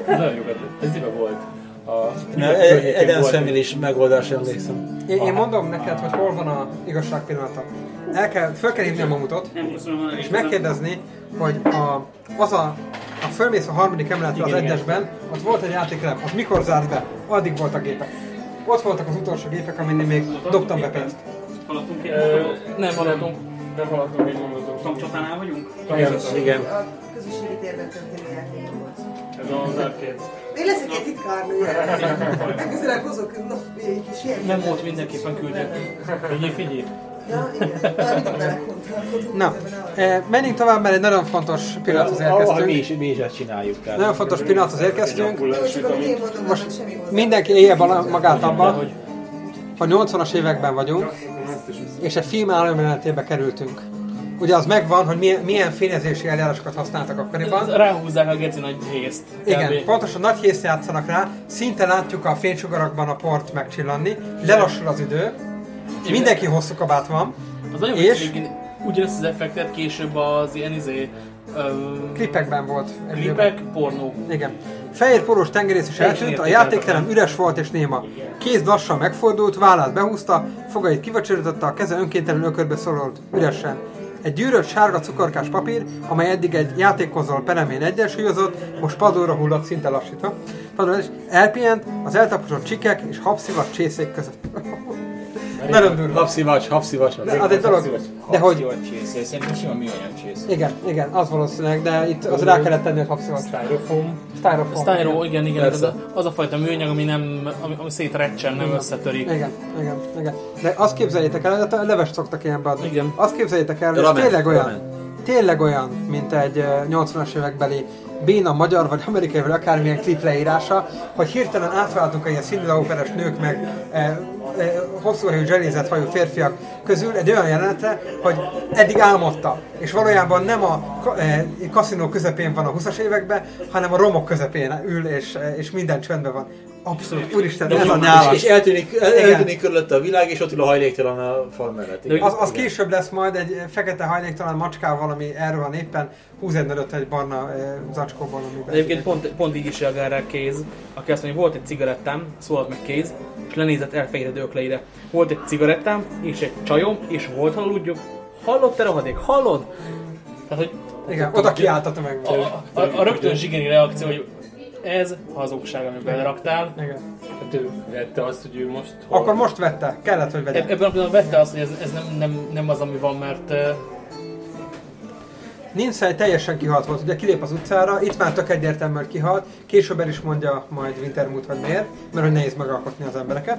Nagyon jókat, ez éve volt. A e- volt egy- Family is megoldás, emlékszem. Én, én mondom neked, hogy hol van a igazság pillanata. El kell, föl kell hívni a mamutot, és megkérdezni, hogy a, az a, a fölmész a harmadik emeletre az egyesben, ott volt egy játékrem, az mikor zárt be? Addig voltak gépek. Ott voltak az utolsó gépek, amin még dobtam be pénzt. Haladtunk ki. Ö, Nem haladtunk. Nem haladtunk, így mondhatom. Tankcsatánál vagyunk? Igen. A közösségi térben történő játékban volt. Ez az arcade. Még lesz egy titkárnő. Legközelebb hozok egy kis ilyen. Nem volt mindenképpen küldjük. Figyelj, figyelj. Ja, igen. Na, mindig belekontálkodunk. Na, eh, menjünk tovább, mert egy nagyon fontos pillanathoz Ahogy mi érkeztünk. is, mi is ezt csináljuk. Tehát. Nagyon fontos pillanathoz érkeztünk. Most. Mindenki élje magát abban, hogy a 80-as években vagyunk, és egy film elméletébe kerültünk. Ugye az megvan, hogy milyen, milyen fényezési eljárásokat használtak akkoriban. Ráhúzzák a geci nagy részt. Igen, pontosan nagy hészt játszanak rá, szinte látjuk a fénysugarakban a port megcsillanni, lelassul az idő, mindenki hosszú kabát van, Az nagyon És? ugyanezt az effektet később az ilyen izé... Ö, klipekben volt. klipek, pornó. Igen. Fehér poros tengerész is eltűnt, a játékterem üres volt és néma. Kéz lassan megfordult, vállát behúzta, fogait kivacsorította, a keze önkéntelenül ökörbe szorolt üresen. Egy gyűrött sárga cukorkás papír, amely eddig egy játékkonzol peremén egyensúlyozott, most padlóra hullott szinte lassítva. Padlóra is elpihent az eltaposott csikek és habszivat csészék között. Nagyon durva. Habszivacs, habszivacs. De az egy dolog. De hogy... Jó csésze, szerintem sima műanyag csésze. Igen, igen, az valószínűleg, de itt az rá kellett tenni, hogy habszivat. Styrofoam. Styrofoam. Styro, igen, igen, ez Persze. a, az a fajta műanyag, ami nem, ami, ami szétrecsen, nem összetörik. Igen, igen, igen. De azt képzeljétek el, a leves szoktak ilyenbe adni. Igen. Azt képzeljétek el, hogy tényleg olyan, tényleg olyan, mint egy eh, 80-as évekbeli béna magyar vagy amerikai vagy akármilyen klip leírása, hogy hirtelen átváltunk a ilyen színlauperes nők meg eh, hosszú hajú zselézett hajú férfiak közül egy olyan jelenetre, hogy eddig álmodta, és valójában nem a eh, kaszinó közepén van a 20-as években, hanem a romok közepén ül, és, eh, és minden csöndben van. Abszolút, úristen, De ez a és, nyálas. és eltűnik, el- eltűnik körülötte a világ, és ott ül a hajléktalan a fal mellett. De Az, az később lesz majd egy fekete hajléktalan macskával, ami erről van éppen, húz egy nagyot egy barna eh, zacskóból, amiben... De egyébként pont, pont így is reagál rá Kéz, aki azt mondja, hogy volt egy cigarettám, szólalt meg Kéz, és lenézett elfehéredő ökleire. Volt egy cigarettám, és egy csajom, és volt haludjuk. Hallod te rohadék? Hallod? Tehát, hogy Igen, oda kiáltatta meg. a, a, a, a rögtön zsigeri reakció, hogy ez hazugság, amit beleraktál. Igen. Hát ő vette azt, hogy ő most... hol- Akkor most vette, kellett, hogy vegye. Ebben a pillanatban vette azt, hogy ez, ez nem, nem, nem az, ami van, mert uh, Ninszely teljesen kihalt volt, ugye kilép az utcára, itt már tök egyértelmű, hogy kihalt, később el is mondja majd Wintermute, hogy miért, mert hogy nehéz megalkotni az embereket.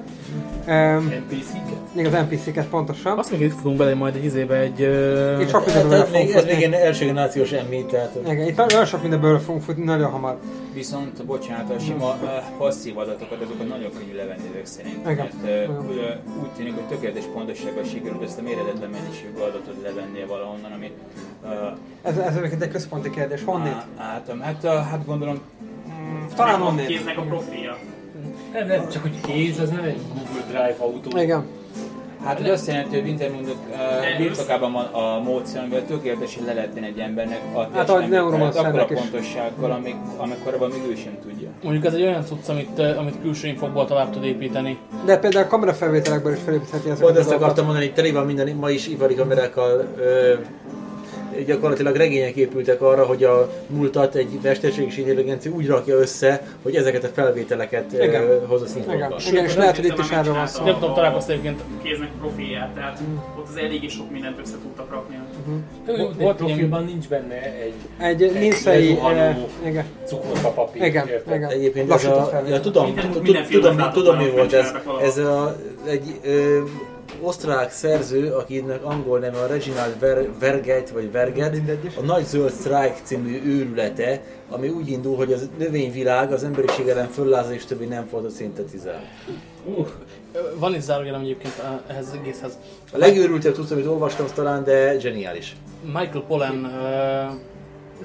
Um, NPC-ket? még az NPC-ket pontosan. azt még itt futunk bele majd egy izébe egy... Uh, Itt sok Hát, mindenből ez, még, fogunk ez még egy első generációs emmi, tehát Igen, itt nagyon sok mindenből fogunk futni nagyon hamar. Viszont, bocsánat, a sima uh, passzív adatokat, azokat nagyon könnyű levenni ezek szerint. Igen. Mert uh, ugye, úgy tűnik, hogy tökéletes pontossággal sikerült ezt a méretetlen mennyiségű adatot levenni valahonnan, amit uh, Ez, ez egyébként egy központi kérdés. Honnét? Hát, hát, uh, hát gondolom, Talán Megvan honnét. Kéznek a profilja. Nem, nem, csak hogy kéz, az nem egy Google Drive autó. Igen. Hát hogy azt jelenti, hogy Wintermundok uh, birtokában van a módszer, amivel tökéletesen le lehet egy embernek a Hát, ahogy akkor a pontossággal, amik, amikor még ő sem tudja. Mondjuk ez egy olyan cucc, amit, amit külső infokból tovább tud építeni. De például a kamerafelvételekből is felépítheti ezeket Pont ezt akartam mondani, tele van minden, ma is ipari kamerákkal ö, gyakorlatilag regények épültek arra, hogy a múltat egy mesterséges intelligencia úgy rakja össze, hogy ezeket a felvételeket Igen. hozza Igen, szinkronba. igen, és lehet, hogy itt is erről van szó. Nem tudom, találkoztam egyébként. Kéznek profilját, tehát ott az eléggé sok mindent össze tudtak rakni. Volt Volt profilban nincs benne egy Egy ninszei... eh, Igen, cukorka papír. igen, érted? igen. Egyébként ez a, ja, tudom, tudom, tudom, mi volt ez. Ez a, egy osztrák szerző, akinek angol neve a Reginald Ver, Vergeit, vagy Verget, a Nagy Zöld Strike című őrülete, ami úgy indul, hogy az növényvilág az emberiség ellen föllázad és többé nem fotoszintetizál. Uh, van is zárójelem egyébként ehhez az egészhez. A legőrültebb tudsz, amit olvastam az talán, de zseniális. Michael Pollan uh,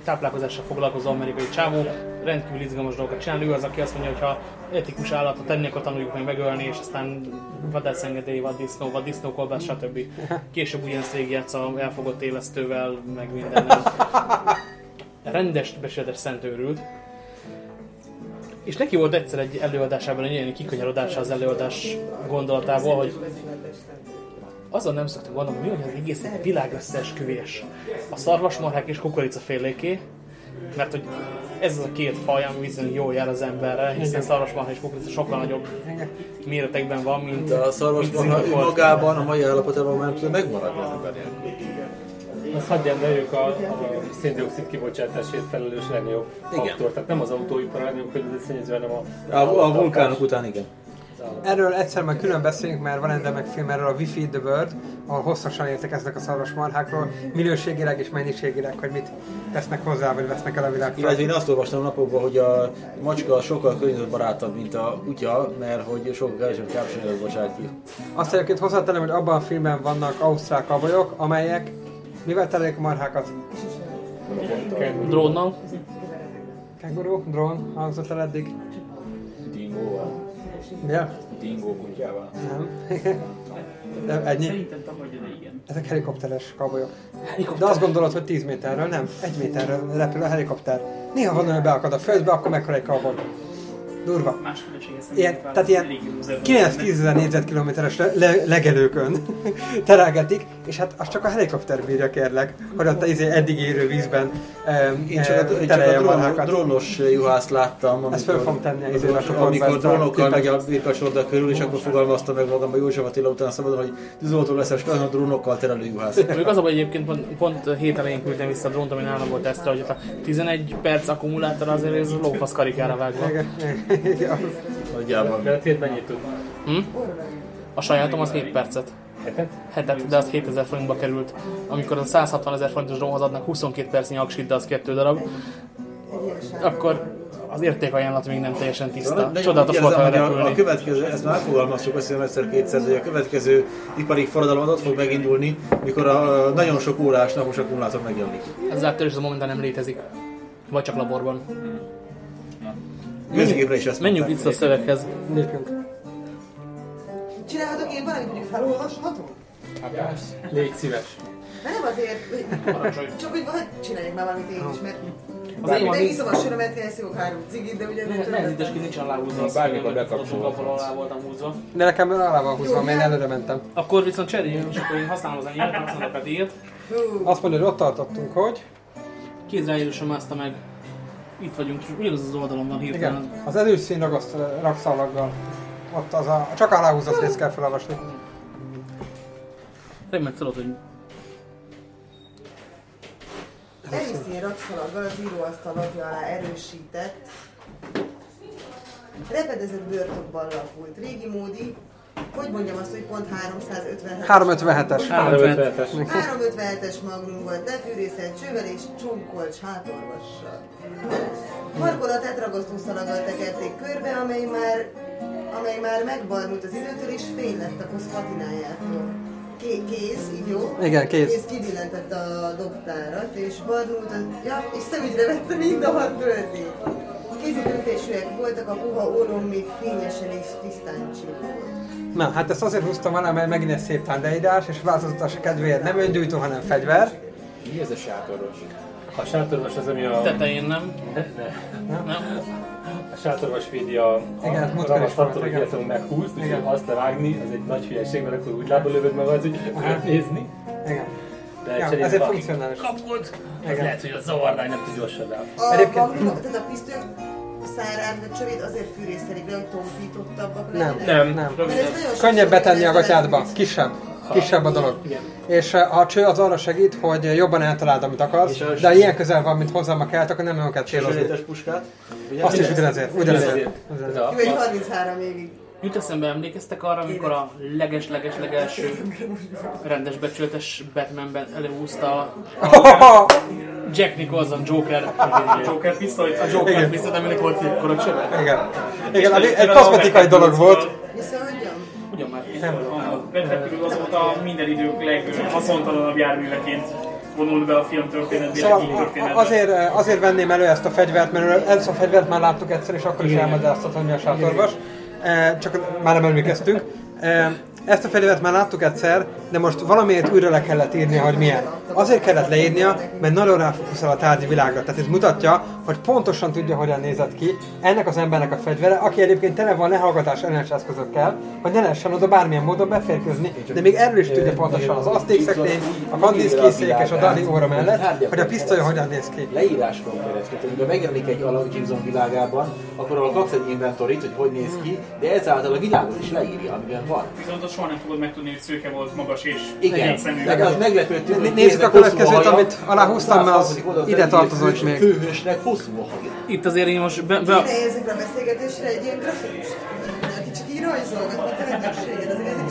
táplálkozással foglalkozó amerikai csávó, rendkívül izgalmas dolgokat csinál. Ő az, aki azt mondja, hogy ha etikus állatot tenni, akkor tanuljuk meg megölni, és aztán vadászengedély, vaddisznó, vaddisznókolbász, stb. Később ugyanezt végigjátsz elfogott élesztővel, meg mindennel. Rendes, becsületes szentőrült. És neki volt egyszer egy előadásában egy ilyen kikanyarodása az előadás gondolatából, hogy azon nem szoktam gondolni, hogy mi az egész egy világösszeesküvés. A szarvasmarhák és kukoricaféléké, mert hogy ez az a két faj, ami viszonylag jól jár az emberre, hiszen szarvasmarha és kukorica sokkal nagyobb méretekben van, mint De a szarvasmarha magában, a mai állapotában már tud megmaradni az ember. Azt hagyján, ők a, a széndiokszid kibocsátásért felelős legnagyobb faktor. Tehát nem az autóipar a legnagyobb környezetszennyező, hanem a... A, a vulkánok után igen. Erről egyszer majd külön beszélünk, mert van egy remek film erről a Wi-Fi The World, ahol hosszasan értekeznek a szarvasmarhákról, minőségileg és mennyiségileg, hogy mit tesznek hozzá, vagy vesznek el a világtól. Illetve én azt olvastam a napokban, hogy a macska sokkal környezetbarátabb, mint a kutya, mert hogy sokkal kevesebb károsanyagot bocsát ki. Azt egyébként hozzátenem, hogy abban a filmben vannak ausztrál kabolyok, amelyek mivel terelik a marhákat? drónnal. Kenguru, drón, hangzott el eddig? Dingóval. Ja? Dingó kutyával. Nem. De ennyi. Szerintem tavaly, de igen. Ezek helikopteres kabolyok. De azt gondolod, hogy 10 méterről, nem. 1 méterről repül a helikopter. Néha van, hogy beakad a földbe, akkor mekkora egy kaboly. Durva. Más felesége Ilyen, szerintem tehát ilyen elég jó zöld 9-10 ezer négyzetkilométeres le- le- legelőkön terelgetik, és hát az csak a helikopter bírja kérlek, hogy ott izé eddig érő vízben um, Én csak a, én csak a drón, drónos juhászt láttam, Ezt föl fogom tenni az izébe a csoportba, amikor ezt drónokkal megy a birkasorda körül, és akkor fogalmazta meg magam a József Attila után szabadon, hogy tűzoltó lesz, és a drónokkal terelő juhász. Az a baj egyébként pont, pont hét elején küldtem vissza a drónt, ami nálam volt tesztre, hogy a 11 perc akkumulátor azért ez lófasz karikára vágva. Nagyjából. De a tiéd mennyit tud? Hm? A sajátom az 7 percet. Hetet? Hetet, de az 7000 forintba került. Amikor a 160 ezer forintos drónhoz adnak 22 percnyi aksit, de az kettő darab, akkor az értékajánlat még nem teljesen tiszta. Csodálatos volt vele a, a következő, ezt már fogalmaztuk azt hiszem egyszer kétszer, hogy a következő ipari forradalom ott fog megindulni, mikor a, a nagyon sok órás napos akkumulátor megjelenik. Ez áttörés az momentán nem létezik. Vagy csak laborban. Műszaképre is ezt Menjünk vissza a szöveghez. Lépjünk. Csinálhatok én valamit, mondjuk felolvashatom? Légy szíves. Mert nem azért, hogy... Csak hogy hogy csináljak már valamit én is, mert... Az én van, Megiszom a sörömet, elszívok három cigit, de ugye nem tudom. nehezítésként nincsen aláhúzva. a Bármikor alá voltam húzva. De nekem alá van húzva, mert én előre mentem. Akkor viszont cseréljünk, és akkor én használom az enyémet, használom a Petiét. Hú, Azt mondja, hogy ott tartottunk, hogy... Kézráírásra mászta meg. Itt vagyunk, ugyanaz az oldalon van hirtelen. Igen, az ezüstszín ragaszt rakszalaggal. Ott az a... Csak aláhúzott részt kell felolvasni. Remélem tudod, hogy Elisztén rakszalaggal az íróasztal lapja alá erősített, repedezett börtokban lapult. Régi módi, hogy mondjam azt, hogy pont 357 357-es. 357-es. 357-es magnum volt, lefűrészelt csővel és csonkolt sátorvassal. Markolatát ragasztó szalaggal tekerték körbe, amely már, amely már megbarnult az időtől és fény lett a kosz patinájától. Ké- kéz, így jó? Igen, kéz. Kéz kibillentette a dobtárat, és barnult, a... ja, és szemügyre vette mind a hat töltét. Kézitöltésűek voltak, a puha ólom még fényesen és tisztán. Na, hát ezt azért húztam alá, mert megint egy szép tándeírás, és változatás kedvéért nem öngyújtó, hanem fegyver. Mi ez a sátoros? A sátorvas az, ami a... tetején nem. Ne, ne. Nem? A sátorvas védi a, a Igen, is ravaszt attól, hogy értem meghúzt, és azt levágni, az egy nagy hülyeség, mert akkor úgy lába lövöd magad, hogy nézni. Igen. De Ja, cserébe ez egy valaki funkcionális. Kapod! Az Igen. lehet, hogy a zavardány nem tud gyorsan rá. A Egyébként- magnum, tehát a pisztoly szárát vagy csövét azért fűrésztelik le, hogy tompítottabbak Nem, legyenek. nem, nem. Mert ez nagyon Könnyebb betenni a ez gatyádba, kisebb. Kisebb a dolog. Igen. És eh, a cső az arra segít, hogy jobban eltaláld, amit akarsz, És a- de ha ilyen közel van, mint hozzám a kelt, akkor nem nagyon kell célozni. Sörétes puskát. Ugye? Azt is ugyanezért, ugyanezért. Ez ugyanezért. a, Jó, egy 33 évig. Jut eszembe, emlékeztek arra, amikor a leges-leges-legelső rendes becsületes Batmanben előhúzta Jack Nicholson Joker, Joker pisztolyt. a Joker Igen. biztos, aminek volt egy korok csöve. Igen. Igen, egy kozmetikai dolog volt. Ugyan már. A Betrepülő azóta minden idők leghaszontalanabb járműveként vonult be a film történetbe, a Szóval azért, azért venném elő ezt a fegyvert, mert ezt a fegyvert már láttuk egyszer, és akkor is elmagyaráztat, hogy mi a sátorvas. Eh, Csak már nem emlékeztünk. Ezt a fegyvert már láttuk egyszer, de most valamiért újra le kellett írnia, hogy milyen. Azért kellett leírnia, mert nagyon ráfókuszál a tárgyi világra. Tehát ez mutatja, hogy pontosan tudja, hogyan nézett ki ennek az embernek a fegyvere, aki egyébként tele van lehallgatás ellenes eszközökkel, hogy ne lehessen oda bármilyen módon beférkőzni, de még erről is tudja pontosan az aszték szekrény, a kandiszkészék és a Dali óra mellett, hogy a pisztoly hogyan néz ki. leíráskon keresztül. Amikor megjelenik egy alak Gibson világában, akkor ahol kapsz egy inventorit, hogy hogy néz ki, de ezáltal a világot is leírja, amiben van. Viszont azt soha nem fogod megtudni, hogy szőke volt, magas és Igen, de az meglepő, hogy nézzük a következőt, amit alá húztam, mert az ide tartozott még. Főhősnek hosszú a haja. Itt azért én most be, be, érzékre a beszélgetésre egy ilyen grafikust, a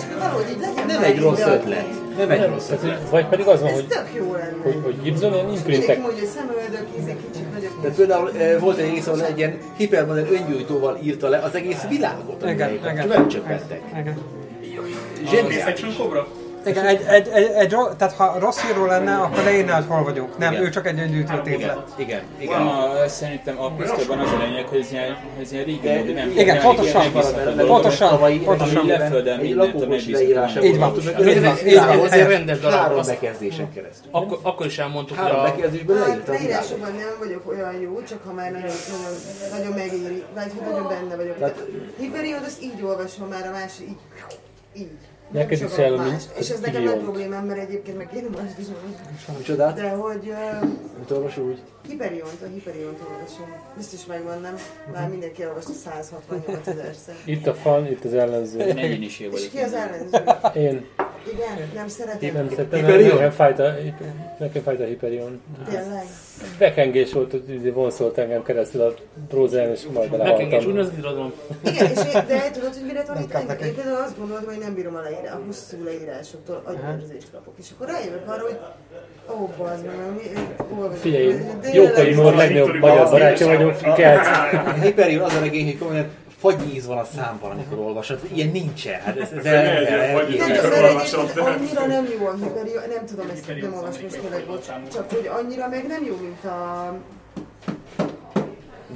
csak valahogy így legyen Nem már egy így rossz ötlet. Nem egy rossz tehát, ötlet. hogy- vagy pedig az van, Ez hogy, tök jó lenne. hogy, hogy Gibson ilyen Mindenki imprintek mondja, hogy szemöldök, ízek kicsit nagyobb. Tehát például eh, volt egy rész, ahol egy ilyen hipermodern öngyújtóval írta le az egész világot. Igen, igen. Megcsöppentek. Igen. Action Cobra? Igen, egy, egy, egy, egy, tehát ha rossz író lenne, akkor leírná, hogy hol vagyunk. Nem, Igen. ő csak egy öngyűjtőt írt le. Igen, igen. A, szerintem a pisztolyban az a lényeg, hogy ez ilyen, ez ilyen régi módi, nem Igen, nem pontosan, pontosan, pontosan. Leföldel mindent a leírása Így van. Így Ez van, egy így van. egy rendes darab, bekezdésen keresztül. akkor, akkor is elmondtuk, hogy Három a, bekezdésből Hát leírta a világot. leírásokban nem vagyok olyan jó, csak ha már nagyon, nagyon, nagyon megéri, vagy hogy nagyon benne vagyok. Hyperion, azt így olvasom már a másik, így, így. Neked Nem is más. És ez nekem Hyperion. problémám, mert egyébként meg én más is. Micsodát? De hogy Mit olvasol úgy? Hyperiont, a Hyperiont olvasom. Biztos megvan, nem? Már mindenki olvasta 168 ezerszer. itt a fan, itt az ellenző. Ennyi is És vagyok. ki az ellenző? Én Igen, nem szeretem. nem szeretem, Hyperion? nekem fájt a, nekem fájt a Hyperion. Tényleg. Bekengés volt, hogy vonzolt engem keresztül a prózán, és majd bekengés belehaltam. úgynevezett irodalom. Igen, és én, de tudod, hogy mire engem? egy- Én például azt gondoltam, hogy nem bírom a, leírás, a hosszú leírásoktól agyvérzést kapok. És akkor rájövök arra, hogy ó, bazd meg, mi, hol vagyok? Figyelj, Tényleg- Jókai Mór legnagyobb magyar barátja vagyok, kelt. A Hyperion az a regény, hogy komolyan fagyíz van a számban, amikor olvasod. Ilyen nincsen. Hát ez, ez egyébként annyira nem jó a Hyperion, nem tudom ezt nem olvasni most tényleg, bocs, csak hogy annyira meg nem jó, mint a...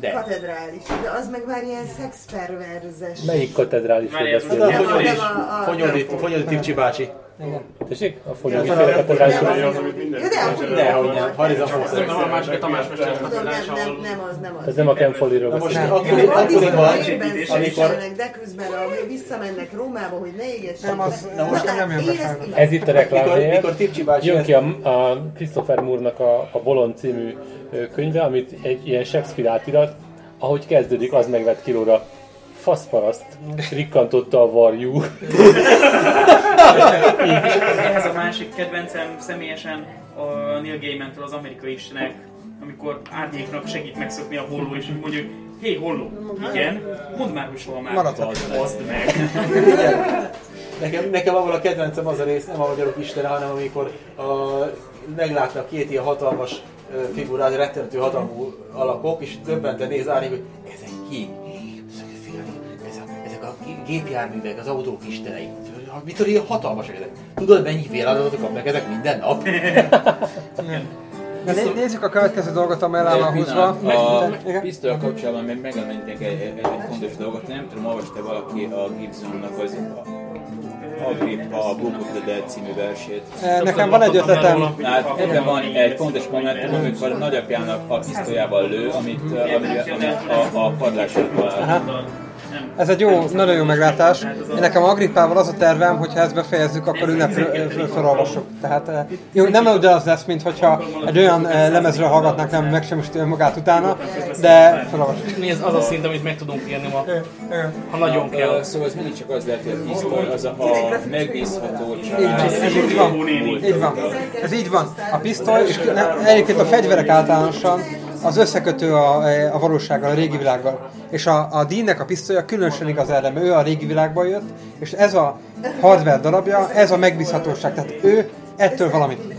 De. katedrális, de az meg már ilyen szexperverzes. Melyik Fonyodi, Fonyodi Tipcsi bácsi. Tessék? A amit minden Ja, de a Dehogy nem, Harizon Fox. Nem, a másik a Tamás Mester nem, nem, nem az, nem az. Ez nem a Ken Foley-ről beszélünk. akkori, akkoriban, amikor de közben a, visszamennek Rómába, hogy ne égessenek. Nem, az- Na, most nem jön. Ez itt a reklám mikor, helye. mikor Tipcsi bácsi Jön ki a, a Christopher Moore-nak a, a Bolond című könyve, amit egy ilyen Shakespeare átirat, ahogy kezdődik, az megvett kilóra. Faszparaszt, rikkantotta a varjú. Ehhez a másik kedvencem személyesen a Neil Gaiman-től az amerikai istenek, amikor árnyéknak segít megszökni a holló, és mondja, hogy hé, holló, igen, mondd már, hogy soha már. Maradhat. Bazd meg. Nekem, nekem ahol a kedvencem az a rész, nem a magyarok istene, hanem amikor a, meglátnak két ilyen hatalmas figurát, rettenető hatalmú alakok, és döbbenten néz Árnyék, hogy ezek ki? Gépjárművek, az autók istenei. Mitől ilyen hatalmasak ezek? Tudod, mennyi féladatot kapnak ezek minden nap? Né- nézzük a következő dolgot, amely el van húzva. A pisztolyal kapcsolatban meg megemlítek egy, egy, egy fontos dolgot. Nem tudom, olvasta valaki a Gibsonnak az Agrippa, a Book of the Dead című versét. Eh, Nekem van egy ötletem. Hát ebben van egy fontos momentum, amikor a nagyapjának a pisztolyával lő, amit, uh, ami, ami a, a padlás előtt talál. Ez egy jó, nagyon jó meglátás. Én nekem Agrippával az a tervem, hogy ha ezt befejezzük, akkor ünnepről felolvassuk. Tehát eh, jó, nem ugyanaz lesz, mint hogyha egy olyan lemezről hallgatnánk, nem megsemmisíti önmagát utána, de felolvassuk. Mi ez az a szint, amit meg tudunk írni ma, ha nagyon kell. Szóval ez mindig csak az lehet, hogy a pisztoly az a, a megbízható Így van, család. ez így van. Így van. Ez így van. A pisztoly, és egyébként a fegyverek általánosan az összekötő a, a valósággal, a régi világgal. És a, a Deannek a pisztolya különösen igaz erre, mert ő a régi világból jött, és ez a hardware darabja, ez a megbízhatóság. Tehát ő ettől valamit.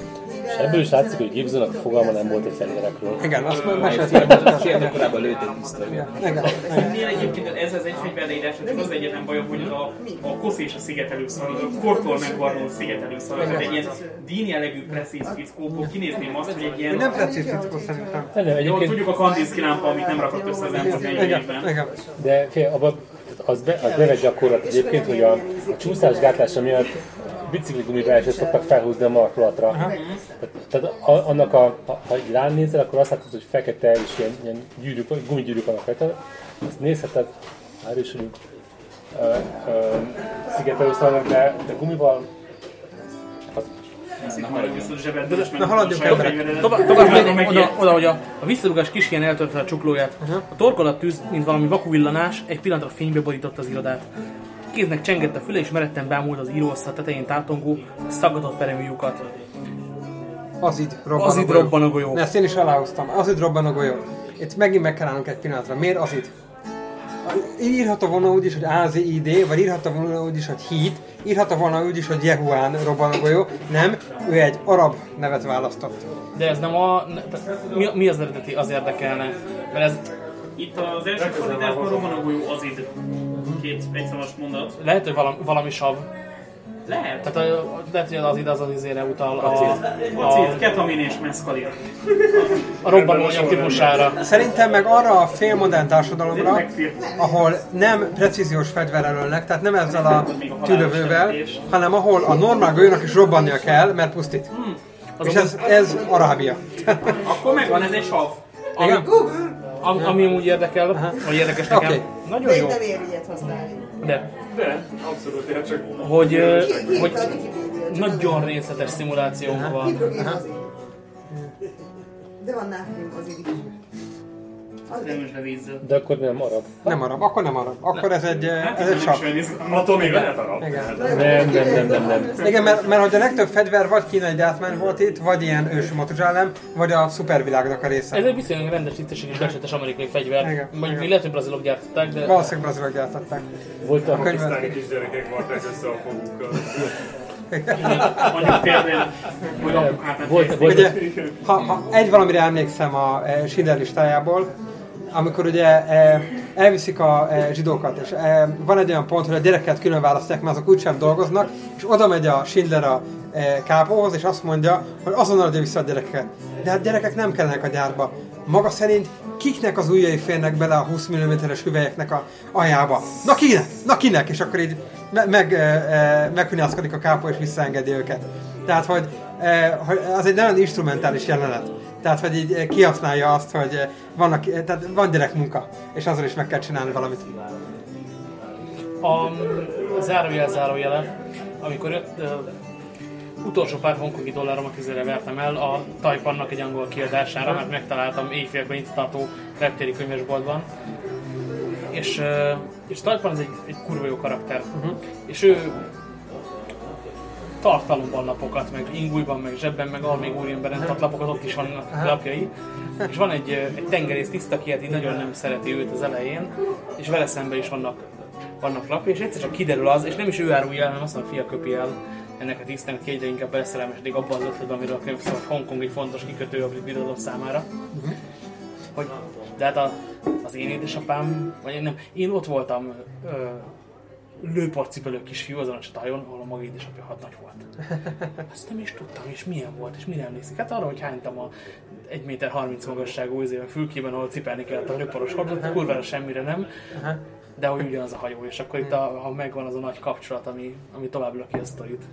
És ebből is látszik, hogy Gibsonnak fogalma nem volt a fegyverekről. Igen, azt Fiatal- meséltem. Fiatal korában lőtt egy pisztolyt. Igen. Ennél egyébként ez az egy fegyverleírás, csak az egyetlen bajom, hogy a, a kosz és a szigetelő szar, a kortól megvarnó szigetelő szar, tehát egy ilyen dín jellegű presszíz fickóból kinézném azt, hogy egy ilyen... Nem precíz fickó szerintem. Nem, egyébként, tudjuk a Kandinsky lámpa, amit nem rakott össze az elmúlt évben. de fél, abba, az, be, az bevett gyakorlat egyébként, hogy a, a csúszásgátlása miatt bicikligumi első szoktak felhúzni a markolatra. Tehát, tehát a, annak a, ha így ránézel, akkor azt látod, hogy fekete és ilyen, ilyen gyűrűk, gumigyűrűk vannak rajta. Azt nézheted, már is vagyunk, ö, szigetelőszalnak, de, de gumival Na, Na, haladjunk fegyveredet. Tovább, tovább meg oda, oda, hogy a, a visszarúgás kisként eltörte a csuklóját. A torkolat tűz, mint valami vakuvillanás, egy pillanatra fénybe borított az irodát. Kéznek csengett a füle, és meretten bámult az íróasszal tetején tátongó, szaggatott pereműjukat. Az itt robban Az a itt golyó. robban a golyó. Ne, ezt én is aláhoztam. Az itt robban a golyó. Itt megint meg kell állnunk egy pillanatra. Miért az itt? Írhatta volna úgy is, hogy AZID, vagy írhatta volna úgy is, hogy Heat, írhatta volna úgy is, hogy Jehuán robban a golyó. Nem, ő egy arab nevet választott. De ez nem a... Mi, mi az eredeti, az érdekelne. Mert ez Itt az első fordításban robban a golyó azid. Két egyszavas mondat. lehet, hogy valami, valami sav. Lehet. Tehát a, lehet, hogy az id az az izére utal a, a, ketamin és meszkalin. a robbanóanyag típusára. Szerintem meg arra a félmodern társadalomra, ahol nem precíziós fegyverrel ölnek, tehát nem ezzel a tüdövővel, hanem ahol a normál golyónak is robbannia kell, mert pusztít. És ez, ez Arábia. Akkor megvan, ez egy sav. Igen? Am, ami úgy érdekel, vagy érdekes nekem. Oké. Nagyon De jó. nem ér ilyet használni. De, De, abszolút, én csak... hogy, Ki- hogy csak nagyon az- részletes szimulációnk van. De van nátrium azid is. Nem is vízzel. De akkor nem arab. Nem arab, akkor nem arab. Akkor ez egy, Hát ez egy sav. Attól még lehet arab. Igen. Nem, nem, nem, nem, nem. Igen, mert, mert hogy a legtöbb fegyver vagy kínai gyártmány volt itt, vagy ilyen ősi matuzsálem, vagy a szupervilágnak a része. Ez egy viszonylag rendes, tisztességes, becsetes amerikai fegyver. Igen, Mondjuk igen. még lehet, hogy brazilok gyártották, de Valószínűleg brazilok gyártották. Volt a. Pakisztáni kisgyerekek varták össze a fogukkal. Mondjuk például, hogy apukát nem volt, volt, Ugye, ha, ha egy valamire emlékszem a e, Schindler listájából, amikor ugye e, elviszik a e, zsidókat, és e, van egy olyan pont, hogy a gyereket külön választják, mert azok úgysem dolgoznak, és oda megy a Schindler a kápóhoz, és azt mondja, hogy azonnal adja vissza a gyerekeket. De hát gyerekek nem kellenek a gyárba. Maga szerint kiknek az ujjai férnek bele a 20 mm-es hüvelyeknek a ajába? Na kinek? Na kinek? És akkor így me- meg, meghunyászkodik a kápó és visszaengedi őket. Tehát, hogy az egy nagyon instrumentális jelenet. Tehát, hogy így eh, kihasználja azt, hogy eh, vannak, eh, tehát van gyerekmunka, és azzal is meg kell csinálni valamit. A zárójel zárójele, amikor jött, uh, utolsó pár hongkongi dolláromat izére vertem el a Taipannak egy angol kiadására, mert megtaláltam éjfélkor nyittató reptéri könyvesboltban. És, uh, és Taipan ez egy, egy kurva jó karakter. Uh-huh. És ő tartalomban lapokat, meg ingújban, meg zsebben, meg almég úriemberen tart lapokat, ott is vannak lapjai. És van egy, egy tengerész tiszt, aki hát így nagyon nem szereti őt az elején, és vele szemben is vannak, vannak lapja, és egyszer csak kiderül az, és nem is ő árulja el, hanem azt mondja, fia köpi el ennek a tisztnek, aki egyre inkább beleszerelmesedik abban az ötletben, amiről a könyv szól, hogy Hongkong egy fontos kikötő a brit birodalom számára. Hogy, de hát a, az én édesapám, vagy én nem, én ott voltam ö, lőporcipelő kisfiú azon a csatajon, ahol a maga édesapja hat nagy volt. Azt nem is tudtam, és milyen volt, és mire emlékszik? Hát arra, hogy hánytam a 1 méter 30 magasságú izében fülkében, ahol cipelni kellett a lőporos hordót, kurvára semmire nem, de hogy ugyanaz a hajó, és akkor itt a, ha megvan az a nagy kapcsolat, ami, ami tovább löki a sztorit.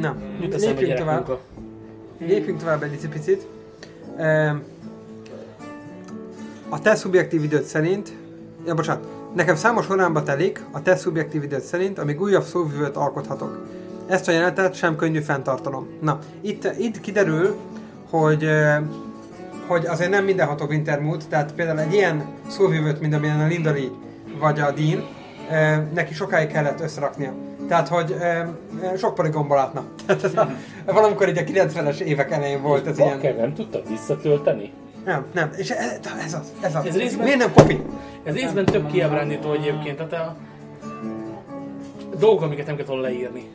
Na, Jut eszembe lépjünk tovább. gyerekmunka. Lépjünk tovább egy picit. Ehm, A te szubjektív időd szerint, ja bocsánat, nekem számos órámba telik a te szubjektív időd szerint, amíg újabb szóvivőt alkothatok. Ezt a jelenetet sem könnyű fenntartanom. Na, itt, itt kiderül, hogy, hogy azért nem mindenható Wintermute, tehát például egy ilyen szóvivőt, mint amilyen a Linda Lee vagy a Dean, neki sokáig kellett összeraknia. Tehát, hogy sok poligonból látna. Tehát ez a, valamikor így a 90-es évek elején volt ez ilyen... Bakker nem tudtad visszatölteni? Nem, nem. És ez, ez az, ez az. Ez részben- Miért nem kopi? Ez részben több kiábrándító egyébként, tehát a dolgok, amiket nem kell volna leírni.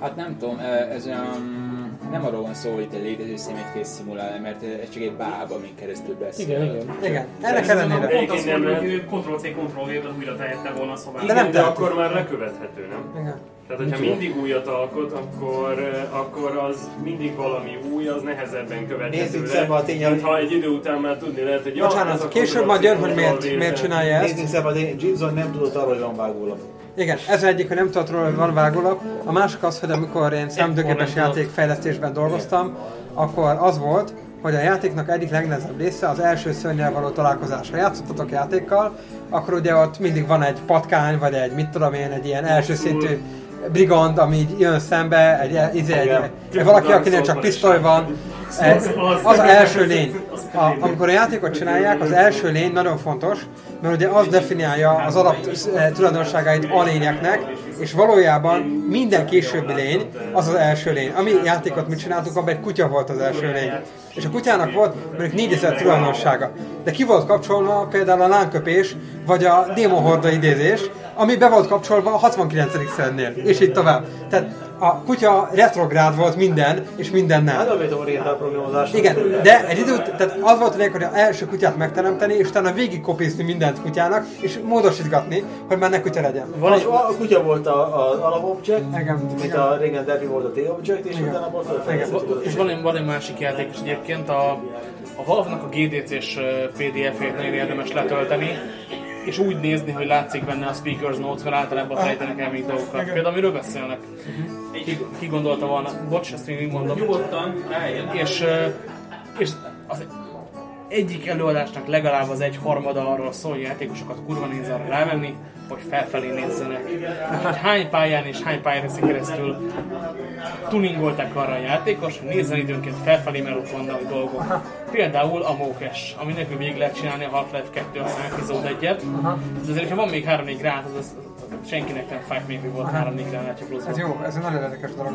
Hát nem tudom, ez olyan... Nem arról van szó, hogy itt egy létező szemét kell szimulálni, mert ez csak egy báb, amin keresztül beszél. Igen, igen. Igen, ennek ellenére. Egyébként az, nem hogy Ctrl-C, Ctrl-V-t újra tehette volna a szobába. De nem de akkor már lekövethető, nem? Igen. Tehát, hogyha mindig újat alkot, akkor, eh, akkor az mindig valami új, az nehezebben követhető le, szembe a tényel, mint ha egy idő után már tudni lehet, hogy ja, Bocsánat, a később majd jön, hogy miért, miért csinálja ezt. Nézzünk szembe, hogy Gibson nem tudott arról, hogy van vágólap. Igen, ez egyik, hogy nem tudott róla, hogy van vágólap. A másik az, hogy amikor én számítógépes nem játékfejlesztésben dolgoztam, akkor az volt, hogy a játéknak egyik legnehezebb része az első szörnyel való találkozás. Ha játszottatok játékkal, akkor ugye ott mindig van egy patkány, vagy egy mit tudom én, egy ilyen első szintű brigand, ami így jön szembe, egy, egy, egy, egy valaki, akinek csak pisztoly van, egy, az az első lény. A, amikor a játékot csinálják, az első lény nagyon fontos, mert ugye az definiálja az alap eh, tulajdonságait a lényeknek, és valójában minden későbbi lény az az első lény. A mi játékot mit csináltuk, abban egy kutya volt az első lény. És a kutyának volt mondjuk 4000 tulajdonsága. De ki volt kapcsolva például a lánköpés, vagy a démonhorda idézés, ami be volt kapcsolva a 69. szernél, és így tovább. Tehát a kutya retrográd volt minden, és minden nem. Hát amit orientált programozás. Igen, de egy idő, tehát az volt a lényeg, hogy az első kutyát megteremteni, és utána végig kopizni mindent kutyának, és módosítgatni, hogy már ne kutya legyen. Van egy, A kutya volt a- az alapobjekt, Igen, mint igen. a régen Delphi volt a T-object, és Igen. utána abból felfejlesztettük és van egy, van egy másik játék is egyébként, a, a Valve-nak a GDC-s PDF-ét nagyon érdemes letölteni, és úgy nézni, hogy látszik benne a Speaker's Notes, mert általában fejtenek el még dolgokat. Például amiről beszélnek. Ki, ki gondolta volna, bocs, ezt még mondom. Nyugodtan, rájön. És, és az egyik előadásnak legalább az egy harmada arról szól, hogy játékosokat kurva néz arra rávenni, hogy felfelé nézzenek. Hogy hány pályán és hány pályán keresztül tuningolták arra a játékos, hogy nézzen időnként felfelé, mert ott vannak dolgok. Például a Mókes, ami nekünk végig lehet csinálni a Half-Life 2 aztán epizód egyet. De azért, ha van még 3-4 grát, az, az, az senkinek nem fájt még, hogy volt 3-4 gránátja pluszban. Ez jó, ez egy nagyon érdekes dolog.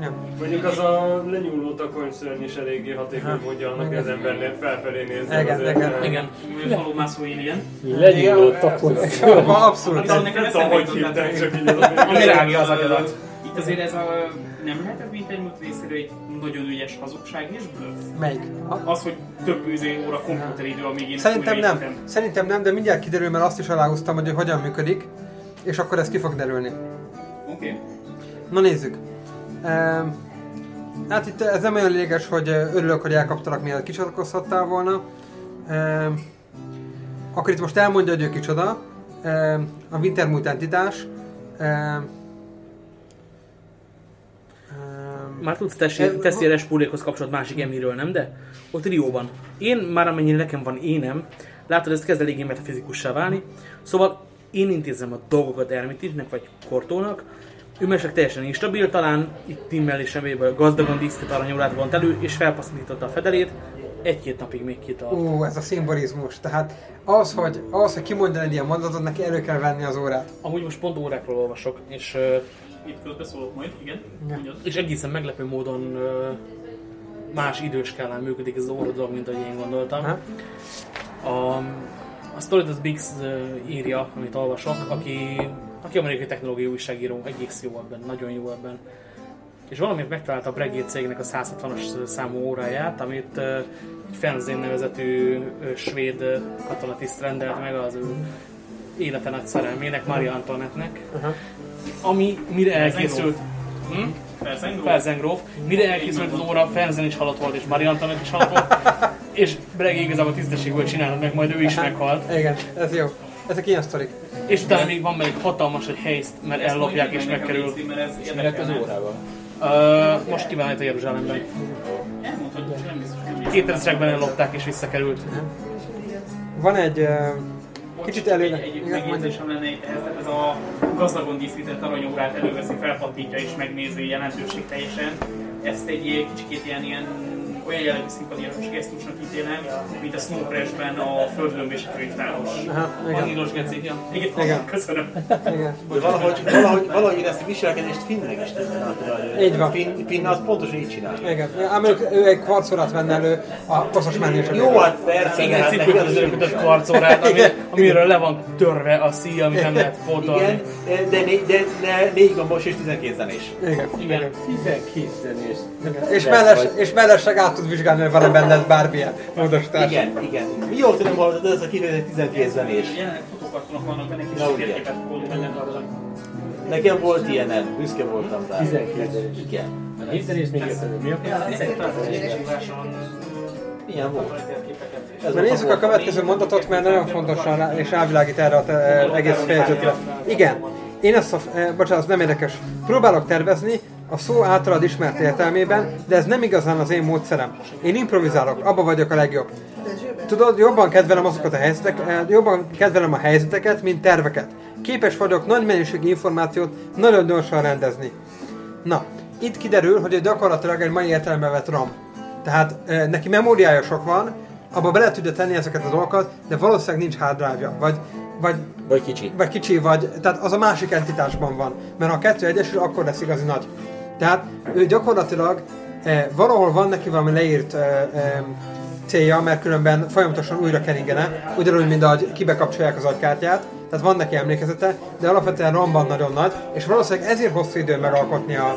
Ja. Mondjuk az a lenyúló takonyszörny is eléggé hatékony módja annak, hogy az embernél felfelé nézzen. Igen, igen. Igen. Faló mászó alien. Legyúló takony. Ma abszolút. Hát Nem tudom, hogy benne. csak így az Ami rágja az agyadat. Itt azért ez a... Nem lehet a Wintermute részéről egy nagyon ügyes hazugság és bluff? Melyik? Ha? Az, hogy több üzé óra komputeridő, amíg én Szerintem nem. Szerintem nem, de mindjárt kiderül, mert azt is aláhúztam, hogy hogyan működik, és akkor ez ki fog derülni. Oké. Na nézzük. Ehm, hát itt ez nem olyan lényeges, hogy örülök, hogy elkaptalak, mielőtt kicsatlakozhattál volna. Ehm, akkor itt most elmondja, hogy ő kicsoda. Ehm, a Wintermute entitás. Ehm, Már tudsz teszi respúlékhoz kapcsolat másik emiről, nem? De ott Rióban. Én már amennyire nekem van énem, látod, ez kezd eléggé metafizikussá válni. Szóval én intézem a dolgokat Ermitidnek vagy Kortónak, ő mesek teljesen instabil, talán itt Timmel és Seméből gazdagon díszített aranyórát vont elő, és felpasszította a fedelét, egy-két napig még kitart. Ó, ez a szimbolizmus. Tehát az, hogy, az, hogy kimondja egy ilyen mondatot, neki elő kell venni az órát. Amúgy most pont órákról olvasok, és, ö, Itt közbeszólok majd, igen. Mondjad. és egészen meglepő módon ö, más időskálán működik ez az óra dolog, mint ahogy én gondoltam. Ha? A, a Story az ö, írja, amit olvasok, aki, aki amerikai technológiai újságíró, egész jó ebben, nagyon jó ebben. És valamiért megtalálta a Breguet cégnek a 160-as számú óráját, amit egy Fenzén nevezetű svéd katonatiszt rendelt meg az ő élete nagy szerelmének, Maria Antoinette-nek, Aha. ami mire elkészült... Hm? Mire elkészült az óra, Fenzen is halott volt, és Marie Antoinette is halott volt. és Bregi igazából tisztességből csinálod meg, majd ő is meghalt. Igen, ez jó. Ezek ilyen sztorik. És utána még van még hatalmas egy helyzt, mert ellopják és meg megkerül. És mi lett az órával? Uh, most kívánít a Jeruzsálemben. Hogy 2000-esben ellopták és visszakerült. Van egy... Uh, kicsit előre... Egy, egy megjegyzésem lenne itt ehhez, tehát ez a gazdagon díszített aranyórát előveszi, felpattítja és megnézi jelentőség teljesen. Ezt egy kicsikét ilyen, ilyen olyan jellegű szimpatiásos gesztusnak ítélem, mint a Snow Crash-ben a földgömb és a könyvtáros. Aha, Van igen. Ilos Geci, ja. Igen, Igen. köszönöm. igen. Valahogy, valahogy, valahogy én ezt a viselkedést Finnnek is tudnám. Így van. Finn, Finn az pontosan így csinál. Igen. Ám ő, ő egy kvarcorát venne elő a koszos menésre. Jó, hát persze, Igen, hát neki az cipőkötöző kötött karcórát, ami, amiről le van törve a szíja, amit nem lehet pótolni. Igen, de, né, de, de négy gombos és 12 zenés. Igen. Igen. 12 zenés. És mellesleg át tud vizsgálni, hogy van-e benned bármilyen módosítás. Igen, igen. Mi jól tudom hallottad, ez a kifejezett 12 zenés. Jelenleg fotókartonok vannak benne, kis Na, ugye. térképet benne. Nekem volt ilyenem, büszke voltam rá. 12 zenés. Igen. A 7 zenés még mi a Milyen volt? Ez Na nézzük a következő mondatot, mert nagyon fontosan és rávilágít erre az egész fejezetre. Igen, én ezt a, eh, bocsánat, ez nem érdekes. Próbálok tervezni a szó általad ismert értelmében, de ez nem igazán az én módszerem. Én improvizálok, abba vagyok a legjobb. Tudod, jobban kedvelem azokat a helyzeteket, eh, jobban kedvelem a helyzeteket, mint terveket. Képes vagyok nagy mennyiségű információt nagyon gyorsan rendezni. Na, itt kiderül, hogy ő gyakorlatilag egy mai értelemben vett RAM. Tehát e, neki memóriája sok van, abba bele tudja tenni ezeket a dolgokat, de valószínűleg nincs hard drive-ja, vagy, vagy, Vagy kicsi. vagy kicsi, vagy, tehát az a másik entitásban van. Mert ha a kettő egyesül, akkor lesz igazi nagy. Tehát ő gyakorlatilag e, valahol van neki valami leírt e, e, célja, mert különben folyamatosan újra keringene, ugyanúgy, mint ahogy kibekapcsolják az agykártyát, tehát van neki emlékezete, de alapvetően RAM-ban nagyon nagy, és valószínűleg ezért hosszú idő megalkotni a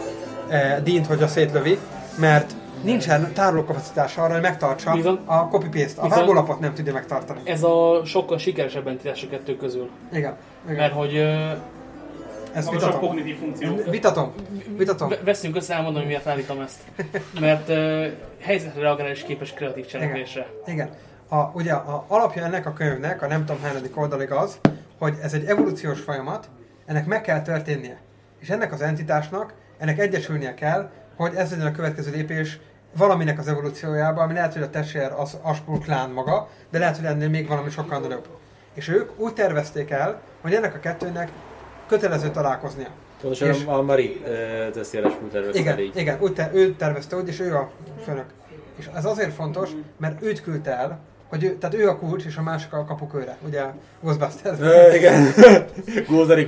e, dint, hogy a szétlövi, mert nincsen tárolókapacitás arra, hogy megtartsa Bizony. a copy-paste. A Bizony. vágólapot nem tudja megtartani. Ez a sokkal sikeresebb entitás a kettő közül. Igen. igen. Mert hogy ö, Ezt Magasabb kognitív funkció. Vitatom. Vitatom. ve- veszünk össze, elmondom, hogy miért állítom ezt. Mert ö, helyzetre reagálni is képes kreatív cselekvésre. Igen. A, ugye a alapja ennek a könyvnek, a nem tudom hányadik oldalig az, hogy ez egy evolúciós folyamat, ennek meg kell történnie. És ennek az entitásnak, ennek egyesülnie kell, hogy ez legyen a következő lépés valaminek az evolúciójába, ami lehet, hogy a Tessér az Aspul klán maga, de lehet, hogy ennél még valami sokkal nagyobb. És ők úgy tervezték el, hogy ennek a kettőnek kötelező találkoznia. Pontosan És- a Mari teszi a tervezte Igen, így. igen úgy te, ő tervezte úgy, és ő a főnök. És ez azért fontos, mert őt küldte el, hogy ő, tehát ő a kulcs, és a másik a kapukőre, ugye Ghostbusters. Ö, Igen. Gózeri.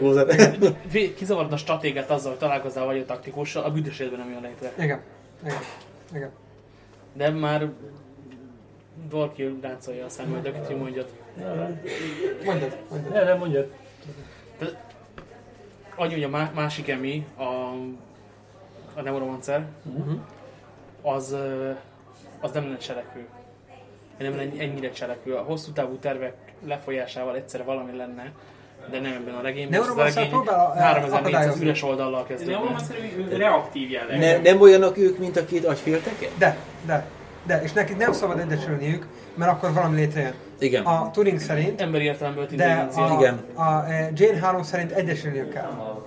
Vé- Kizavarod a stratégiát azzal, hogy találkozzál vagy a taktikussal, a büdös életben nem jön létre. Igen, igen, igen. De már Dwarkill ráncolja a szemöldöket, hogy mondjad. Mondjad, mondjad. Ne, nem mondjad. Annyi, hogy a má- másik emi, a, a neuromancer, az, ö, az nem lenne cselekvő. Nem lenne ennyire cselekvő. A hosszú távú tervek lefolyásával egyszerre valami lenne, de nem ebben a regényben. Neuromancer regény próbál, ö, 3400 akadályozni. üres oldallal Ez kezdődik. ő reaktív jelleg. Ne, nem olyanok ők, mint a két agyfélteke? De, de. De, és nekik nem szabad egyesülniük, mert akkor valami létrejön. Igen. A Turing szerint, Emberi értelemből de a, Igen. a, eh, Jane 3 szerint egyesülniük kell.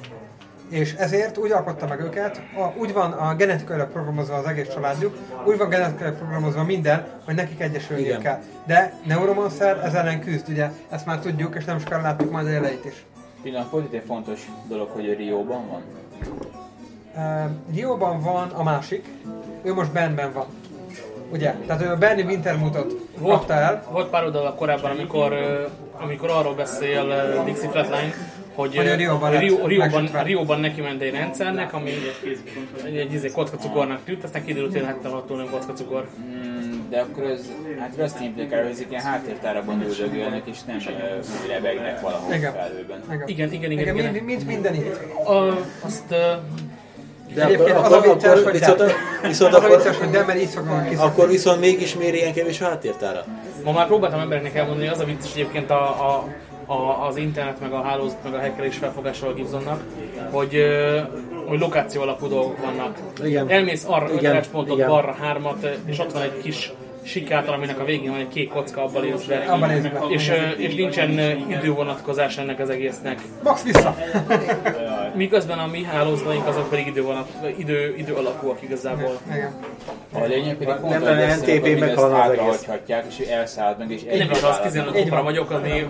És ezért úgy alkotta meg őket, a, úgy van a genetikailag programozva az egész családjuk, úgy van genetikailag programozva minden, hogy nekik egyesülniük kell. De Neuromancer ez ellen küzd, ugye, ezt már tudjuk, és nem sokára látjuk majd a jeleit is. Pillanat, volt itt egy fontos dolog, hogy Rióban van. Uh, Rio-ban van a másik, ő most Benben van. Ugye? Tehát ő a Benny Wintermutot Volt, kapta el. volt pár oldal korábban, amikor, amikor arról beszél Dixie Flatline, hogy, Hogy a Rióban lett Rio, Rióban, megsütve. Rióban neki ment egy rendszernek, ami egy, egy izé kockacukornak tűnt, aztán kiderült, hogy hát attól nem kockacukor. Mm, de akkor ez, hát azt implikál, hogy ezek ilyen háttértárában üldögélnek, és nem ö, lebegnek valahol Igen. felhőben. Igen, igen, igen. Igen, igen. mind, mind, minden itt. A, azt, ö, De Egyébként akkor, az a vicces, akkor, hogy viszont, de. viszont Az a akkor, vicces, hogy de, mert így szoknak kiszokni. akkor viszont mégis miért ilyen kevés háttértára? ma már próbáltam embereknek elmondani, hogy az a vicces egyébként a, a, a, az internet, meg a hálózat, meg a hackerés felfogásról Gibsonnak, hogy, hogy lokáció alapú dolgok vannak. Igen. Elmész arra Igen, 5 pontot, igen. balra 3-at, és ott van egy kis sikátor, aminek a végén van egy kék kocka, abban néz be. Abban néz be. És, és nincsen idővonatkozás ennek az egésznek. Max vissza! Miközben a mi hálózataink azok pedig idővonat, idő, idő alapúak igazából. Igen. A lényeg pedig pont, Nem hogy lenne ezt, egész. hátrahagyhatják, és elszállhat meg, és Én nem is az vállalat- 15 Így kopra van. vagyok, azért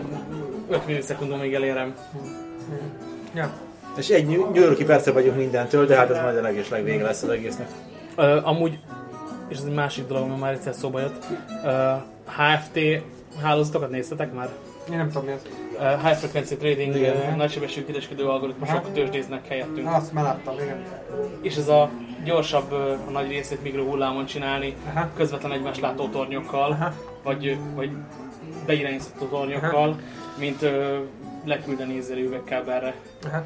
5 millisekundumig elérem. Ja. És egy Yorki perce vagyunk mindentől, de hát ez majd a leges legvége lesz az egésznek. Ö, amúgy, és ez egy másik dolog, ami már egyszer szóba jött, ö, HFT hálózatokat néztetek már? Én nem tudom mi az. Ö, high frequency trading, Igen. ö, nagysebességű kereskedő algoritmusok Aha. tőzsdéznek helyettünk. Na, azt már láttam, igen. És ez a gyorsabb, ö, a nagy részét mikrohullámon csinálni, Aha. közvetlen egymás látó tornyokkal, Aha. vagy, ö, vagy beirányítható tornyokkal, mint ö, leküldeni ezzel üvegkábelre. Aha.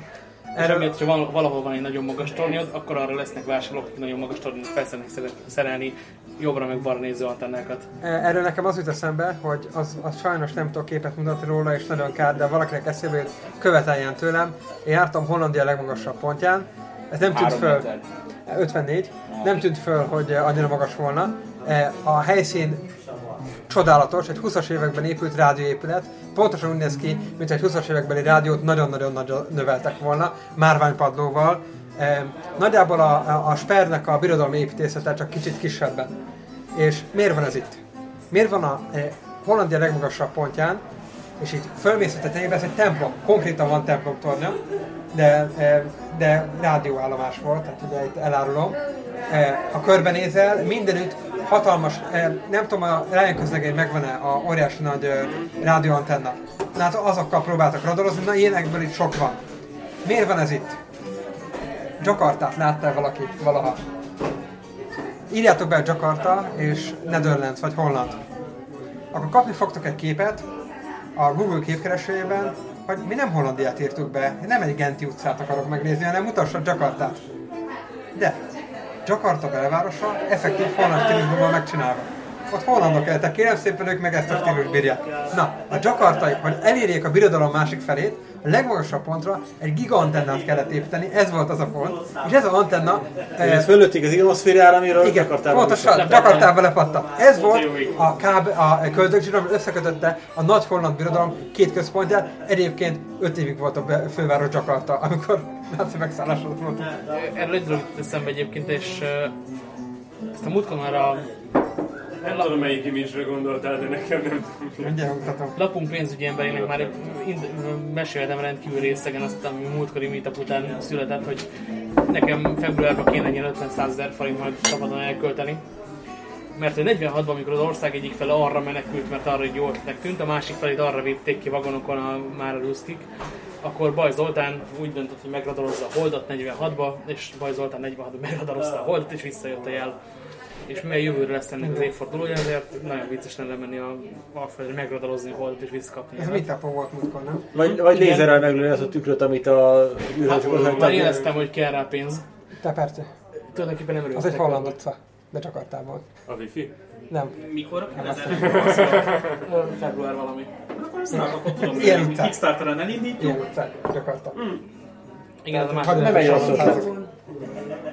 És Erről, amiatt, ha val- valahol van egy nagyon magas tornyod, akkor arra lesznek vásárlók, akik nagyon magas tornyot fel szeretnek szere- szerelni jobbra meg balra néző antennákat. erről nekem az jut eszembe, hogy az, az sajnos nem tudok képet mutatni róla, és nagyon kár, de valakinek eszébe jut, követeljen tőlem. Én jártam Hollandia legmagasabb pontján, ez nem tűnt föl. méter. 54. Nem tűnt föl, hogy annyira magas volna. E, A helyszín csodálatos, egy 20-as években épült rádióépület, pontosan úgy néz ki, mint egy 20-as évekbeli rádiót nagyon-nagyon nagy növeltek volna, márványpadlóval. Nagyjából a, a, a Spernek a birodalmi építészete csak kicsit kisebben. És miért van ez itt? Miért van a e, Hollandia legmagasabb pontján, és itt fölmész a tetejébe, ez egy templom, konkrétan van templom tornya, de, e, de rádióállomás volt, tehát ugye itt elárulom. E, Ha körbenézel, mindenütt hatalmas, e, nem tudom, a Ryan közlegény megvan-e a óriási nagy e, rádióantenna. Na hát azokkal próbáltak radorozni, na ilyenekből itt sok van. Miért van ez itt? Jakartát látta valaki valaha? Írjátok be Jakarta és Netherlands vagy Holland. Akkor kapni fogtok egy képet a Google képkeresőjében, hogy mi nem Hollandiát írtuk be, nem egy Genti utcát akarok megnézni, hanem mutassa Jakartát. De Jakarta belvárosa effektív holland stílusban van megcsinálva. Ott hollandok éltek, kérem szépen ők meg ezt a stílus bírják. Na, a Jakartai, hogy elérjék a birodalom másik felét, a legmagasabb pontra egy gigantennát kellett építeni, ez volt az a pont, és ez az antenna eh, Ez fölötték az ionoszférára, amiről igen, Jakartában pontosan, vissza- Jakartába lepattant. Ez volt a, káb, a köldögzsír, ami összekötötte a nagy holland birodalom két központját. Egyébként 5 évig volt a főváros Jakarta, amikor náci megszállás alatt voltunk. Erről egy dolog eszembe egyébként, és ö, ezt a múltkor már a Nem tudom melyik image gondoltál, de nekem nem tudom. Mindjárt mutatom. lapunk pénzügyi emberének már ind- meséltem rendkívül részegen azt, ami múltkori meetup után született, hogy nekem februárban kéne egy ilyen 50 ezer forint majd szabadon elkölteni. Mert hogy 46-ban, amikor az ország egyik fele arra menekült, mert arra egy jó ötletnek tűnt, a másik felét arra vitték ki vagonokon a, már a ruszkik, akkor Baj Zoltán úgy döntött, hogy megradarozza a Holdat 46-ba, és Baj Zoltán 46-ban megradarozta a Holdat, és visszajött a jel. És mivel jövőre lesz ennek az évfordulója, ezért nagyon vicces lenne menni a Alfredre megradarozni a Holdat és visszakapni. Ez mit volt múltkor, nem? Vagy, vagy lézerrel meglőni azt a tükröt, amit a űrhajósokon Már hagytak. éreztem, hogy kell rá pénz. Te persze. Tulajdonképpen nem Az egy holland utca, de Jakartában. A wifi? Nem. Mikor? Február valami. Akkor azt nem, akkor tudom, hogy. Kickstarteren elindítjuk, Ilyen utca, Jakarta. Igen, ez a Hadd másik. ne menj rosszul házak.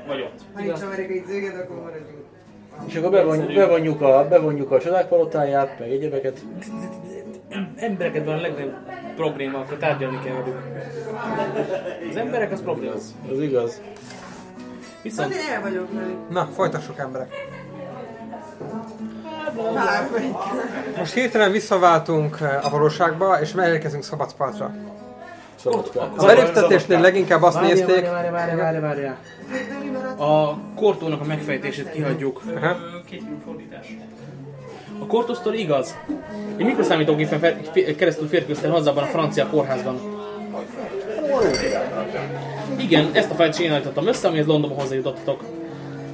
vagy ott. Ha nincs amerikai céged, akkor maradjunk. És akkor bevonjuk, bevonjuk, a, bevonjuk a csodák palotáját, meg egyebeket. Em- Embereket van a legnagyobb probléma, akkor tárgyalni kell velük. Az emberek az probléma. Az igaz. Viszont Hát én el vagyok velük. Na, folytassuk emberek. Most hirtelen visszaváltunk eh, a valóságba, és megérkezünk Szabadpartra. Szabadka. A beléptetésnél leginkább azt Várjál, nézték... Várjál, várjál. Mi maradt? A kortónak a megfejtését kihagyjuk. Aha. A kortósztor igaz. Egy mikroszámítógépen fe- keresztül férkőztem hazában a francia kórházban. Igen, ezt a fájt én állítottam össze, amihez Londonba hozzájutottatok.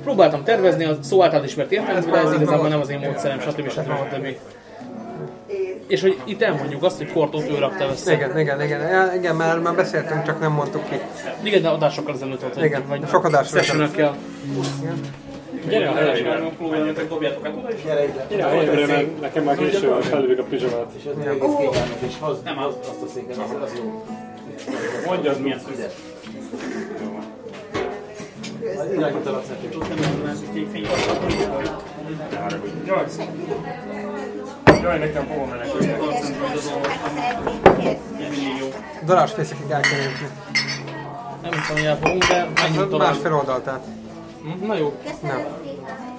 Próbáltam tervezni a szó által ismert értelmezve, de ez igazából nem az én módszerem, stb. stb. stb. És hogy itt elmondjuk azt, hogy kortót ő rakta össze. Igen, igen, igen, igen, már, már beszéltünk, csak nem mondtuk ki. Igen, de adásokkal ezelőtt volt. Igen, vagy sok adásra sessionökkel. Gyere Gyere helyemre, mert nekem már késő van, felülök a pizsamát. És még egész kényelmes, és hozd, Nem azt a széket, az, az jó. Mondjad, milyen Az irányítanak nekünk. kék fény vagy Jaj, Jaj nekem hova mindig jó. Darásfészekig el kell jutni. Nem hiszem, hogy elfogunk, de menjünk Ez tovább. másfél oldal, tehát. Hm, Na jó. Nem.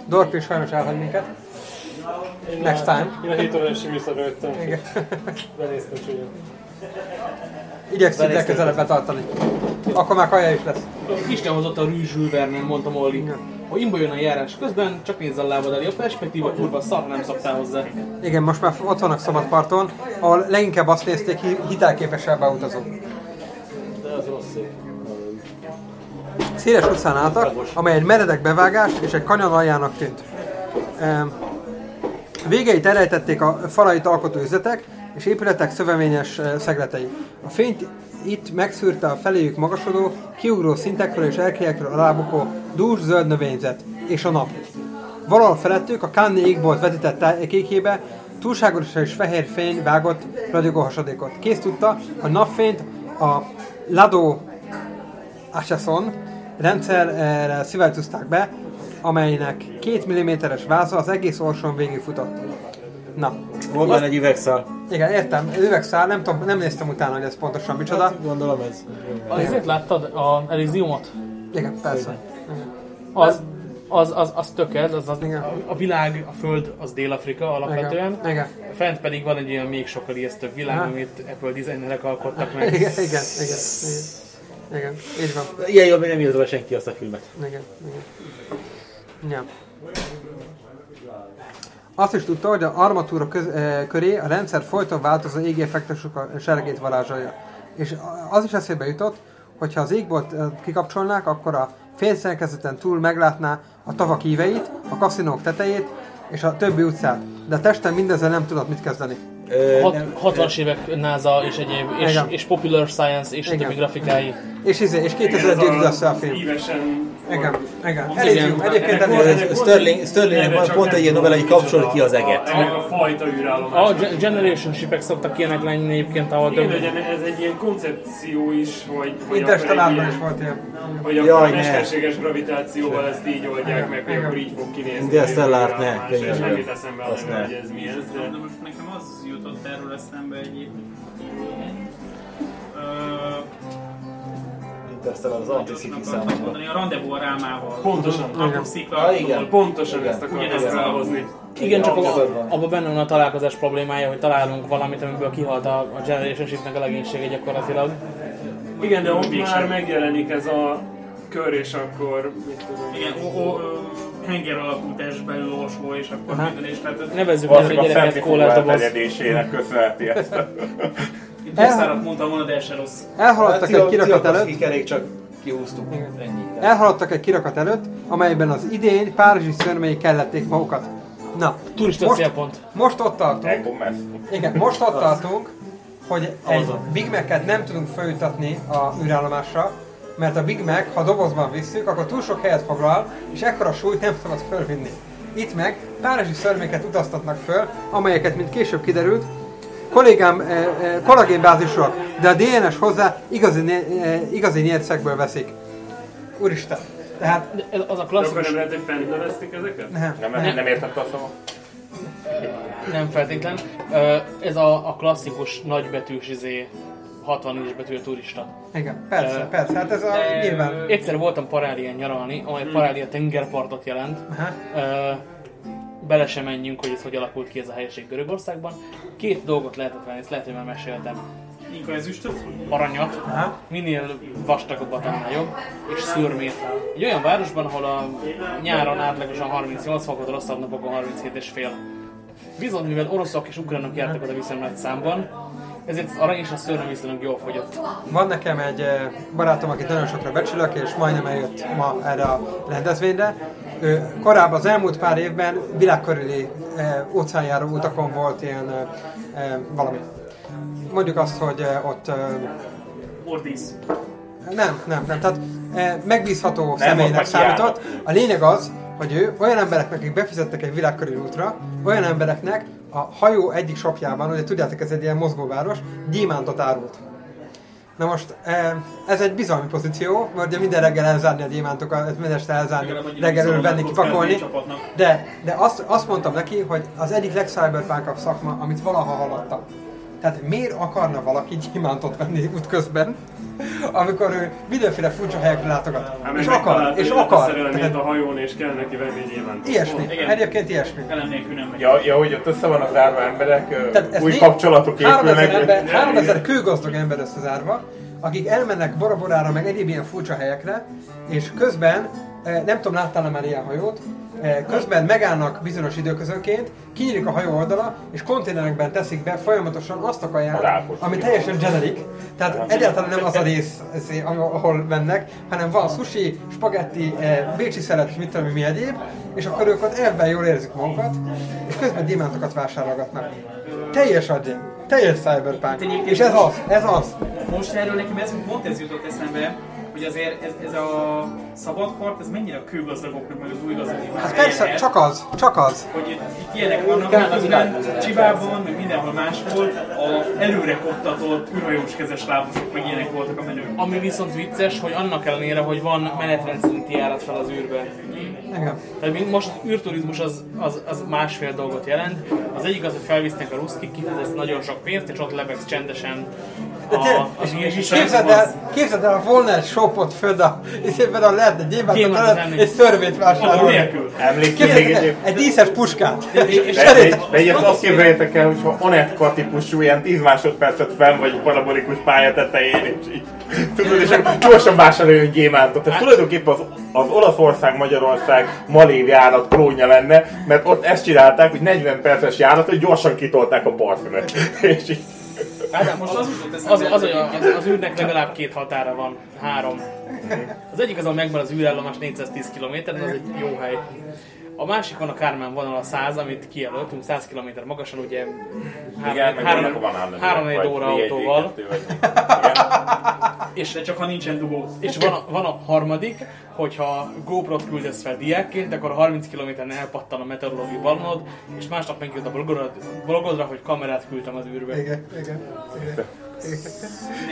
Dorpin sajnos elhagy minket. Next time. Én a hét órásig visszarőttem. Igen. Benéztem csúnyán. Igyekszünk legközelebb betartani. Akkor már kaja is lesz. Isten hozott a rűzsül Vernon, mondta Molly. Ha imba jön a járás közben, csak nézz a lábad elé. A perspektíva kurva szar, nem szoktál hozzá. Igen, most már ott vannak Szabadparton, ahol leginkább azt nézték, hi- hitelképesebb beutazó. De az rossz szép. Széles utcán álltak, amely egy meredek bevágás és egy kanyon aljának tűnt. Ehm, Végeit elrejtették a falait alkotó üzletek és épületek szövevényes eh, szegletei. A fényt itt megszűrte a feléjük magasodó, kiugró szintekről és erkélyekről alábukó dús zöld növényzet és a nap. Valahol felettük a Cannes égbolt vetített kékjébe túlságosan és fehér fény vágott ragyogó hasadékot. Kész tudta, a napfényt a Lado Acheson rendszerre sziveltuzták be, amelynek 2 mm-es váza az egész orson végig futott. Na, Volt benne egy üvegszál. igen, értem, üvegszál, nem, tudom, nem néztem utána, hogy ez pontosan micsoda. Hát, gondolom ez. Azért láttad a Elysiumot? Igen, persze. Az, az, az, az tök ez, az, az Igen. a világ, a föld, az Dél-Afrika alapvetően. Igen, igen, Fent pedig van egy ilyen még sokkal ijesztőbb világ, Aha. amit Apple designerek alkottak meg. igen, igen, igen, igen. Igen, így van. Ilyen jól még nem írta senki azt a filmet. Igen, igen. Ja. Azt is tudta, hogy a armatúra köz, eh, köré a rendszer folyton változó égi effektusok a seregét varázsolja. És az is eszébe jutott, hogy ha az égbolt eh, kikapcsolnák, akkor a fényszerkezeten túl meglátná a tavak íveit, a kaszinók tetejét és a többi utcát. De a testen mindezzel nem tudott mit kezdeni. Hat, nem- 60-as évek NASA és egyéb, és, Igen. és Popular Science és a Igen. többi grafikái. És, izé, és 2001 jött össze a film. Igen, igen. Elysium. Egyébként Sterling, Sterlingnek van pont egy ilyen novella, hogy kapcsol ki az eget. Ennek a fajta A űrállomás. Ge- Generation Shipek szoktak ilyenek lenni egyébként, ahol több... ez egy ilyen koncepció is, hogy, Interstellárban is volt ilyen. Hogy a mesterséges gravitációval ezt így oldják meg, hogy akkor így fog kinézni. Interstellárt ne, És könyörgöm. nem jut eszembe az, hogy ez mi ez, nekem az jutott erről eszembe egyébként. Interstellar az akartam számomra. mondani, a rendezvú a rámával. Pontosan. Igen. Pontosan Igen. ezt akartam Ugyanezt felhozni. Igen, csak abban abba benne van a találkozás problémája, hogy találunk valamit, amiből kihalt a, a Generation Shipnek a legénysége gyakorlatilag. Igen, de ott már megjelenik ez a kör, és akkor mit tudom én. Igen, o, o, ö, henger alakú testben lósó, és akkor minden, és tehát Nevezzük meg, hogy a gyereket centrifugó kólás doboz. elterjedésének köszönheti ezt. itt Rosszárap mondtam volna, de ez se rossz. Elhaladtak egy kirakat előtt, kerék csak kihúztuk. Ennyi. elhaladtak egy kirakat előtt, amelyben az idén párizsi szörmei kellették magukat. Na, Turista most, célpont. most ott tartunk, igen, most ott tartunk, hogy egy Big Mac-et nem tudunk feljutatni a űrállomásra, mert a Big Mac, ha dobozban visszük, akkor túl sok helyet foglal, és ekkora súlyt nem szabad fölvinni. Itt meg párizsi szörméket utaztatnak föl, amelyeket, mint később kiderült, kollégám eh, eh, kollagénbázisúak, de a DNS hozzá igazi, eh, igazi nyércekből veszik. Úristen! Tehát De ez- az a De akkor klasszikus, nem lehet, hogy fennnevezték ezeket? nem. Nem, nem, nem értette a szava? nem feltétlen, ez a, a klasszikus nagybetűs izé, 64-es betű a turista. Igen, persze, Ö, persze, hát ez a de- nyilván. Egyszer voltam Parálián nyaralni, amely Parália tengerpartot jelent. Aha. Ö, bele sem menjünk, hogy ez hogy alakult ki ez a helyiség Görögországban. Két dolgot lehetett venni, ezt lehet, hogy már meséltem. Inka ezüstöt? Aranyat, Aha. minél vastagabbat, annál jobb, és szürmét. Egy olyan városban, ahol a nyáron átlagosan 38 fokot, rosszabb napokon 37 és fél. Bizony, mivel oroszok és ukránok jártak oda viszonylag számban, ezért az arany és a szőröm viszonylag jól fogyott. Van nekem egy eh, barátom, akit nagyon sokra becsülök, és majdnem eljött ma erre a rendezvényre. Ő korábban az elmúlt pár évben világkörüli eh, óceánjáró utakon volt ilyen eh, eh, valami. Mondjuk azt, hogy eh, ott eh, Ordísz. nem, nem, nem. Tehát e, megbízható Nem, személynek számított. A lényeg az, hogy ő olyan embereknek, akik befizettek egy világkörüli útra, olyan embereknek a hajó egyik shopjában, ugye tudjátok, ez egy ilyen mozgóváros, gyémántot árult. Na most e, ez egy bizalmi pozíció, mert ugye minden reggel elzárni a gyémántokat, minden este elzárni, reggelről venni, kipakolni. De, de azt, azt mondtam neki, hogy az egyik legcyberpunkabb szakma, amit valaha hallottam. Tehát miért akarna valaki gyémántot venni útközben, amikor ő mindenféle furcsa helyekre látogat? Hát és akar, és akar. Tehát a hajón, és kell neki venni gyémántot. ilyesmi. Igen. Egyébként ilyesmi. Nem. Ja, ja, hogy ott össze van az árva emberek, Tehát új né- kapcsolatok 3000 épülnek. ember, 3000 kőgazdag ember összezárva, akik elmennek Bora-Borára, meg egyéb ilyen furcsa helyekre, és közben, nem tudom, láttál-e már ilyen hajót, közben megállnak bizonyos időközönként, kinyílik a hajó oldala, és konténerekben teszik be folyamatosan azt a kaját, Rákos. ami teljesen generic, tehát egyáltalán nem az a rész, ahol mennek, hanem van sushi, spagetti, eh, bécsi szelet, mit tudom én, mi egyéb, és akkor ők ott elben jól érzik magukat, és közben gyémántokat vásárolgatnak. Teljes agyi, teljes cyberpunk. És ez az, ez az. Most erről nekem ez, pont ez jutott eszembe, hogy azért ez, ez a szabadpart, ez mennyire a kőgazdagoknak, meg az új gazdagoknak. Hát persze, csak az, csak az. hogy itt, ilyenek vannak, miközben Csibában, meg mindenhol máshol a előre koptatott űrhajós kezes lábosok, meg ilyenek voltak a menők. Ami viszont vicces, hogy annak ellenére, hogy van menetrend szerinti járat fel az űrbe. Igen. Tehát most űrturizmus az, az, az másfél dolgot jelent. Az egyik az, hogy felvisznek a ruszkik, kifizetsz nagyon sok pénzt, és ott lebegsz csendesen De a, tényleg, az és űr- képzeld el, képzeld el, volna egy shopot föld a, és ebben a gyémántot lehet, venni. és szörvét vásárolni. még el, egy egy díszes puskát. És de, ilyet azt képzeljétek el, hogyha Onetka típusú ilyen 10 másodpercet fenn vagy parabolikus pálya tetején, és így, tudod, és gyorsan vásároljunk gyémántot. Tehát tulajdonképpen az, az Olaszország-Magyarország malév járat klónja lenne, mert ott ezt csinálták, hogy 40 perces járat, hogy gyorsan kitolták a parfümöt. és így, most az Az, az, hogy a- az, az űrnek legalább két határa van, három. Az egyik az, ahol megvan az űrállomás 410 km, az egy jó hely. A másik van a Kármán vonal a 100, amit kijelöltünk, 100 km magasan, ugye igen, meg vannak a banán 3 óra autóval. és de csak ha nincsen dugó. És van a, van a harmadik, hogyha GoPro-t küldesz fel diákként, akkor 30 km-en elpattan a meteorológiai ballonod, és másnap megjött a blogodra, blogodra, hogy kamerát küldtem az űrbe. Igen, igen.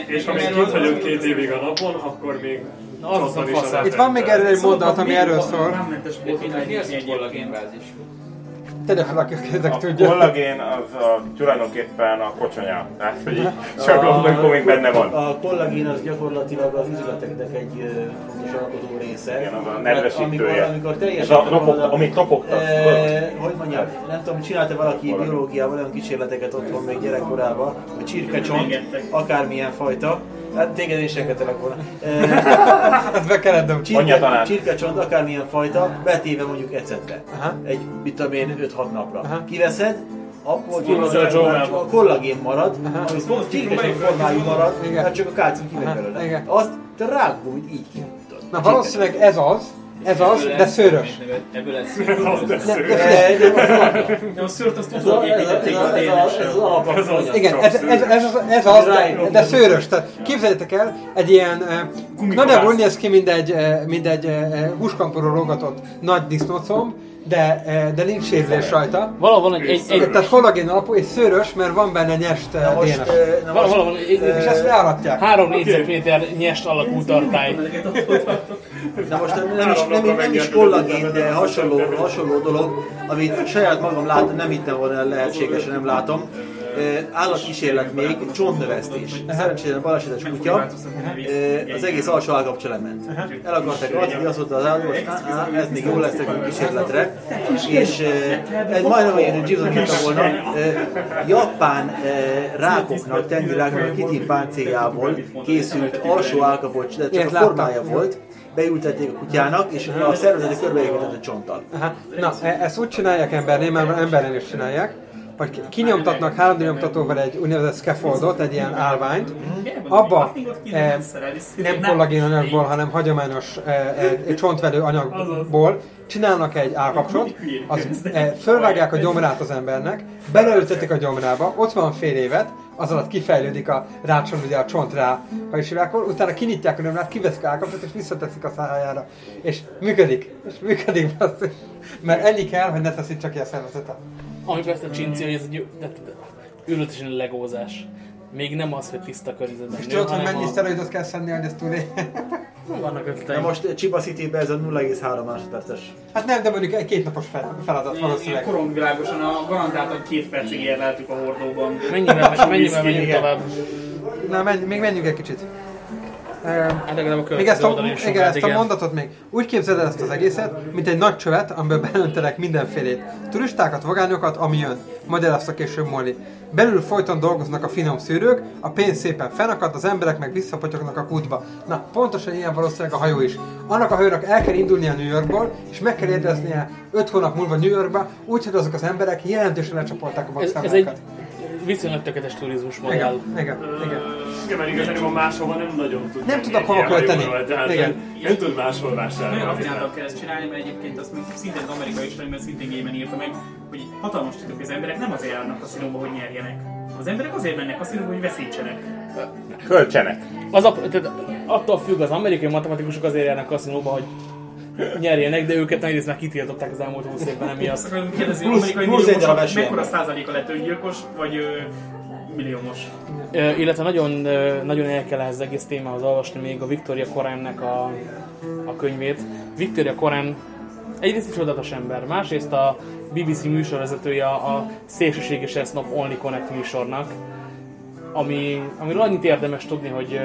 És ha még kint vagyok két évig a napon, akkor még Na, az csattan a is faszát. Itt van még erről egy mondat, ami erről szól. Vámmentes volt Mi mindegyik az a kollagénbázis? Tegye fel, ezek A tudja. kollagén az a, tulajdonképpen a kocsonya. Tehát, hogy így csak amikor még benne van. A kollagén az gyakorlatilag az üzleteknek egy fontos alkotó része. Igen, az a nedvesítője. Amikor, amikor teljesen... Ez a ropog, amit ropogtatsz. E, hogy mondjam, nem tudom, csinálta valaki biológiával olyan kísérleteket otthon még gyerekkorában, hogy csirkecsont, akármilyen fajta, hát téged én sem kettelek volna. Ezt be kellett. Mondja Csirke, csirkecsont, akármilyen fajta, betéve mondjuk ecetre. Aha. Egy, mit tudom én, 5-6 napra. Aha. Kiveszed, akkor a kollagén marad, ami csirkecsont formájú marad, mert csak a kálcium kimegy belőle. Azt te rágul, így ki. Na valószínűleg ez az, ez az, de szőrös. Ebből lesz Az de. De a szőrt azt utóbb építették a DNS-sel. Igen, ez, az, de, de szőrös. Tehát képzeljétek el, egy ilyen, eh, Nagyjából úgy néz ki, mint egy, húskamporó rogatott nagy disznócomb, de, eh, de nincs sérülés rajta. Valahol van egy, egy, egy, Tehát kollagén alapú és szőrös, mert van benne nyest Na eh, most, DNS. eh, na most, valahol van egy, És ezt learatják. három négyzetméter nyest alakú tartály. Na most nem is, nem, nem is kollagén, de hasonló, hasonló dolog, amit saját magam látom, nem hittem volna lehetséges, nem látom. Eh, Állatkísérlet még, csontnövesztés. Szerencsére balesetes kutya, az egész alsó állkapcsa lement. El akarták adni, azt mondta az állat, hogy "Á, á, ez még jó lesz nekünk kísérletre. És egy majdnem olyan, hogy Gibson írta volna, japán rákoknak, tengerrákoknak a kitin páncéljából készült alsó állkapocs, de csak a formája volt, beültették a kutyának, és a szervezeti körbeépített a csonttal. Na, e- ezt úgy csinálják embernél, mert embernél is csinálják, ki- kinyomtatnak 3D nyomtatóval egy úgynevezett scaffoldot, egy ilyen állványt, abba e, nem kollagén anyagból, hanem hagyományos e, e, egy csontvedő anyagból csinálnak egy állkapcsot, az, e, fölvágják a gyomrát az embernek, beleültetik a gyomrába, ott van fél évet, az alatt kifejlődik a rácson, ugye a csont rá, ha is hívják, utána kinyitják a gyomrát, kiveszik a állkapcsot és visszateszik a szájára. És működik, és működik, basszus. mert ennyi kell, hogy ne teszít csak ilyen szervezetet. Ami persze a csinci, hogy ez egy őrületesen legózás. Még nem az, hogy tiszta környezetben És tudod, hogy mennyi a... szteroidot kell szedni, hogy ezt tudni? Vannak Na ötleteim. most Chiba City-ben ez a 0,3 másodperces. Hát nem, de mondjuk egy kétnapos fel- feladat valószínűleg. korongvilágosan a garantáltan két percig érleltük a hordóban. Mennyivel, mennyivel megyünk tovább? Na, menj, még menjünk egy kicsit. Ehm, Még ezt a, is igen, ezt a mondatot még. Úgy képzeld el ezt az egészet, mint egy nagy csövet, amiben belöntelek mindenfélét. Turistákat, vagányokat, ami jön. Magyarázta később Molly. Belül folyton dolgoznak a finom szűrők, a pénz szépen fennakad, az emberek meg visszapotyognak a kútba. Na, pontosan ilyen valószínűleg a hajó is. Annak a hajónak el kell indulnia New Yorkból, és meg kell érkeznie 5 hónap múlva New Yorkba, úgyhogy azok az emberek jelentősen lecsapolták a Ez, ez egy viszonylag tökéletes turizmus modell. Igen, igen, igen. Igen, mert igazából máshova nem nagyon tud. Nem tudok hova költeni. Igen. nem- tud máshol Nagyon vásárolni. rafináltan kell ezt csinálni, mert egyébként azt még szintén az amerikai is, mert szintén gémen írta meg, hogy hatalmas titok, hogy az emberek nem azért járnak a színóba, hogy nyerjenek. Az emberek azért mennek a színóba, hogy veszítsenek. Költsenek. Az a, tehát attól függ, az amerikai matematikusok azért járnak kaszinóba, hogy nyerjenek, de őket nagy részt már kitiltották az elmúlt 20 évben emiatt. Plusz- plusz egy darab mekkora százaléka lett öngyilkos, vagy ö, milliómos? Ö, illetve nagyon, ö, nagyon el kell ehhez az egész témához olvasni még a Victoria Korennek a, a könyvét. Victoria Koren egyrészt egy csodatos ember, másrészt a BBC műsorvezetője a szélsőséges Snop Only Connect műsornak, ami, amiről annyit érdemes tudni, hogy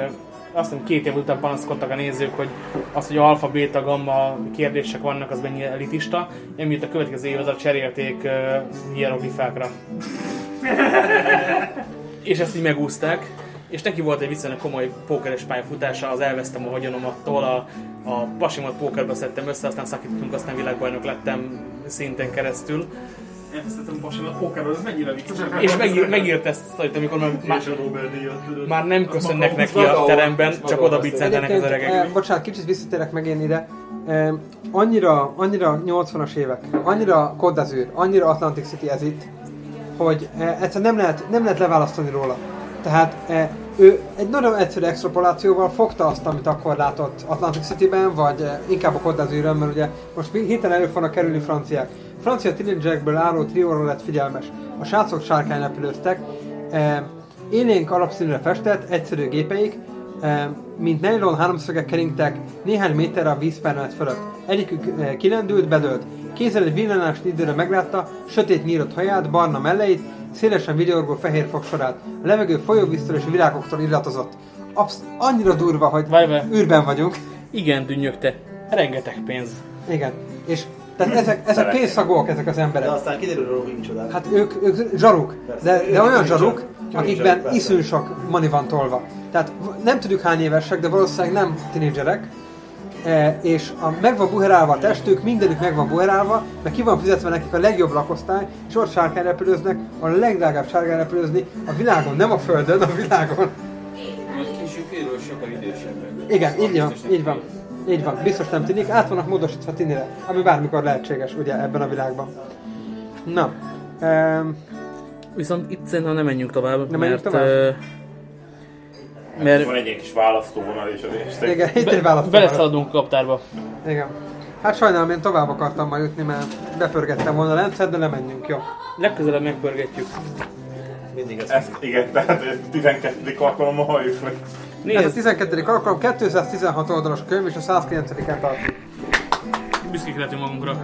azt hiszem két év után panaszkodtak a nézők, hogy az, hogy alfa, beta, gamma kérdések vannak, az mennyire elitista, emiatt a következő évadra cserélték uh, hieroglifákra. és ezt így megúzták, és neki volt egy viszonylag komoly pókeres pályafutása, az elvesztem a vagyonomattól, a, a pasimat pókerbe szedtem össze, aztán szakítottunk, aztán világbajnok lettem szinten keresztül. Elvesztettem a pasimat pókerről, ez mennyire vicces. És megír, megírt ezt, hogy amikor már, már, már nem köszönnek neki a teremben, csak oda biccentenek az öregek. eh, bocsánat, kicsit visszatérek meg én ide. Eh, annyira, annyira 80-as évek, annyira Côte d'Azur, annyira Atlantic City ez itt, hogy eh, egyszerűen nem lehet, nem lehet leválasztani róla. Tehát eh, ő egy nagyon egyszerű extrapolációval fogta azt, amit akkor látott Atlantic City-ben, vagy eh, inkább a Côte mert ugye most hirtelen elő fognak kerülni franciák. Francia tínédzserekből álló trióról lett figyelmes. A srácok sárkányrepülőztek, eh, élénk alapszínűre festett, egyszerű gépeik, mint nylon háromszögek keringtek néhány méterre a vízpermet fölött. Egyikük kilendült, bedőlt. Kézzel egy villanás időre meglátta, sötét nyírt haját, barna melleit, szélesen vigyorgó fehér fogsorát. A levegő folyóvíztől és virágoktól illatozott. Absz- annyira durva, hogy várj. űrben vagyunk. Igen, dünnyögte. Rengeteg pénz. Igen. És tehát ezek, ezek pénzszagúak ezek az emberek. De aztán kiderül róla, hogy micsodák. Hát ők, ők zsaruk, de, de olyan zsaruk, akikben iszonyú sok mani van tolva. Tehát nem tudjuk hány évesek, de valószínűleg nem tinédzserek. E, és a, meg van buherálva a testük, mindenük meg van buherálva, meg ki van fizetve nekik a legjobb lakosztály, és ott sárkányrepülőznek, a legdrágább sárkányrepülőzni a világon, nem a földön, a világon. Kisükről sokkal idősebbek. Igen, így van, így van. Így van, biztos nem tűnik, át vannak módosítva tinire, ami bármikor lehetséges, ugye, ebben a világban. Na, um, Viszont itt szerintem nem menjünk tovább, Nem mert menjünk tovább? Ö, Mert- Van egy ilyen kis választóvonal is az Igen, itt egy Be, választó. beleszaladunk a kaptárba. Igen. Hát sajnálom, én tovább akartam majd jutni, mert bepörgettem volna a rendszert, de lemenjünk, jó? Legközelebb megpörgetjük. Mindig ez. Ez, igen, tehát ez 12. alkalommal halljuk meg. Ez a Nézd, 12. alkalom, 216 oldalas könyv és a 109-en tart. Büszkék lehetünk magunkra.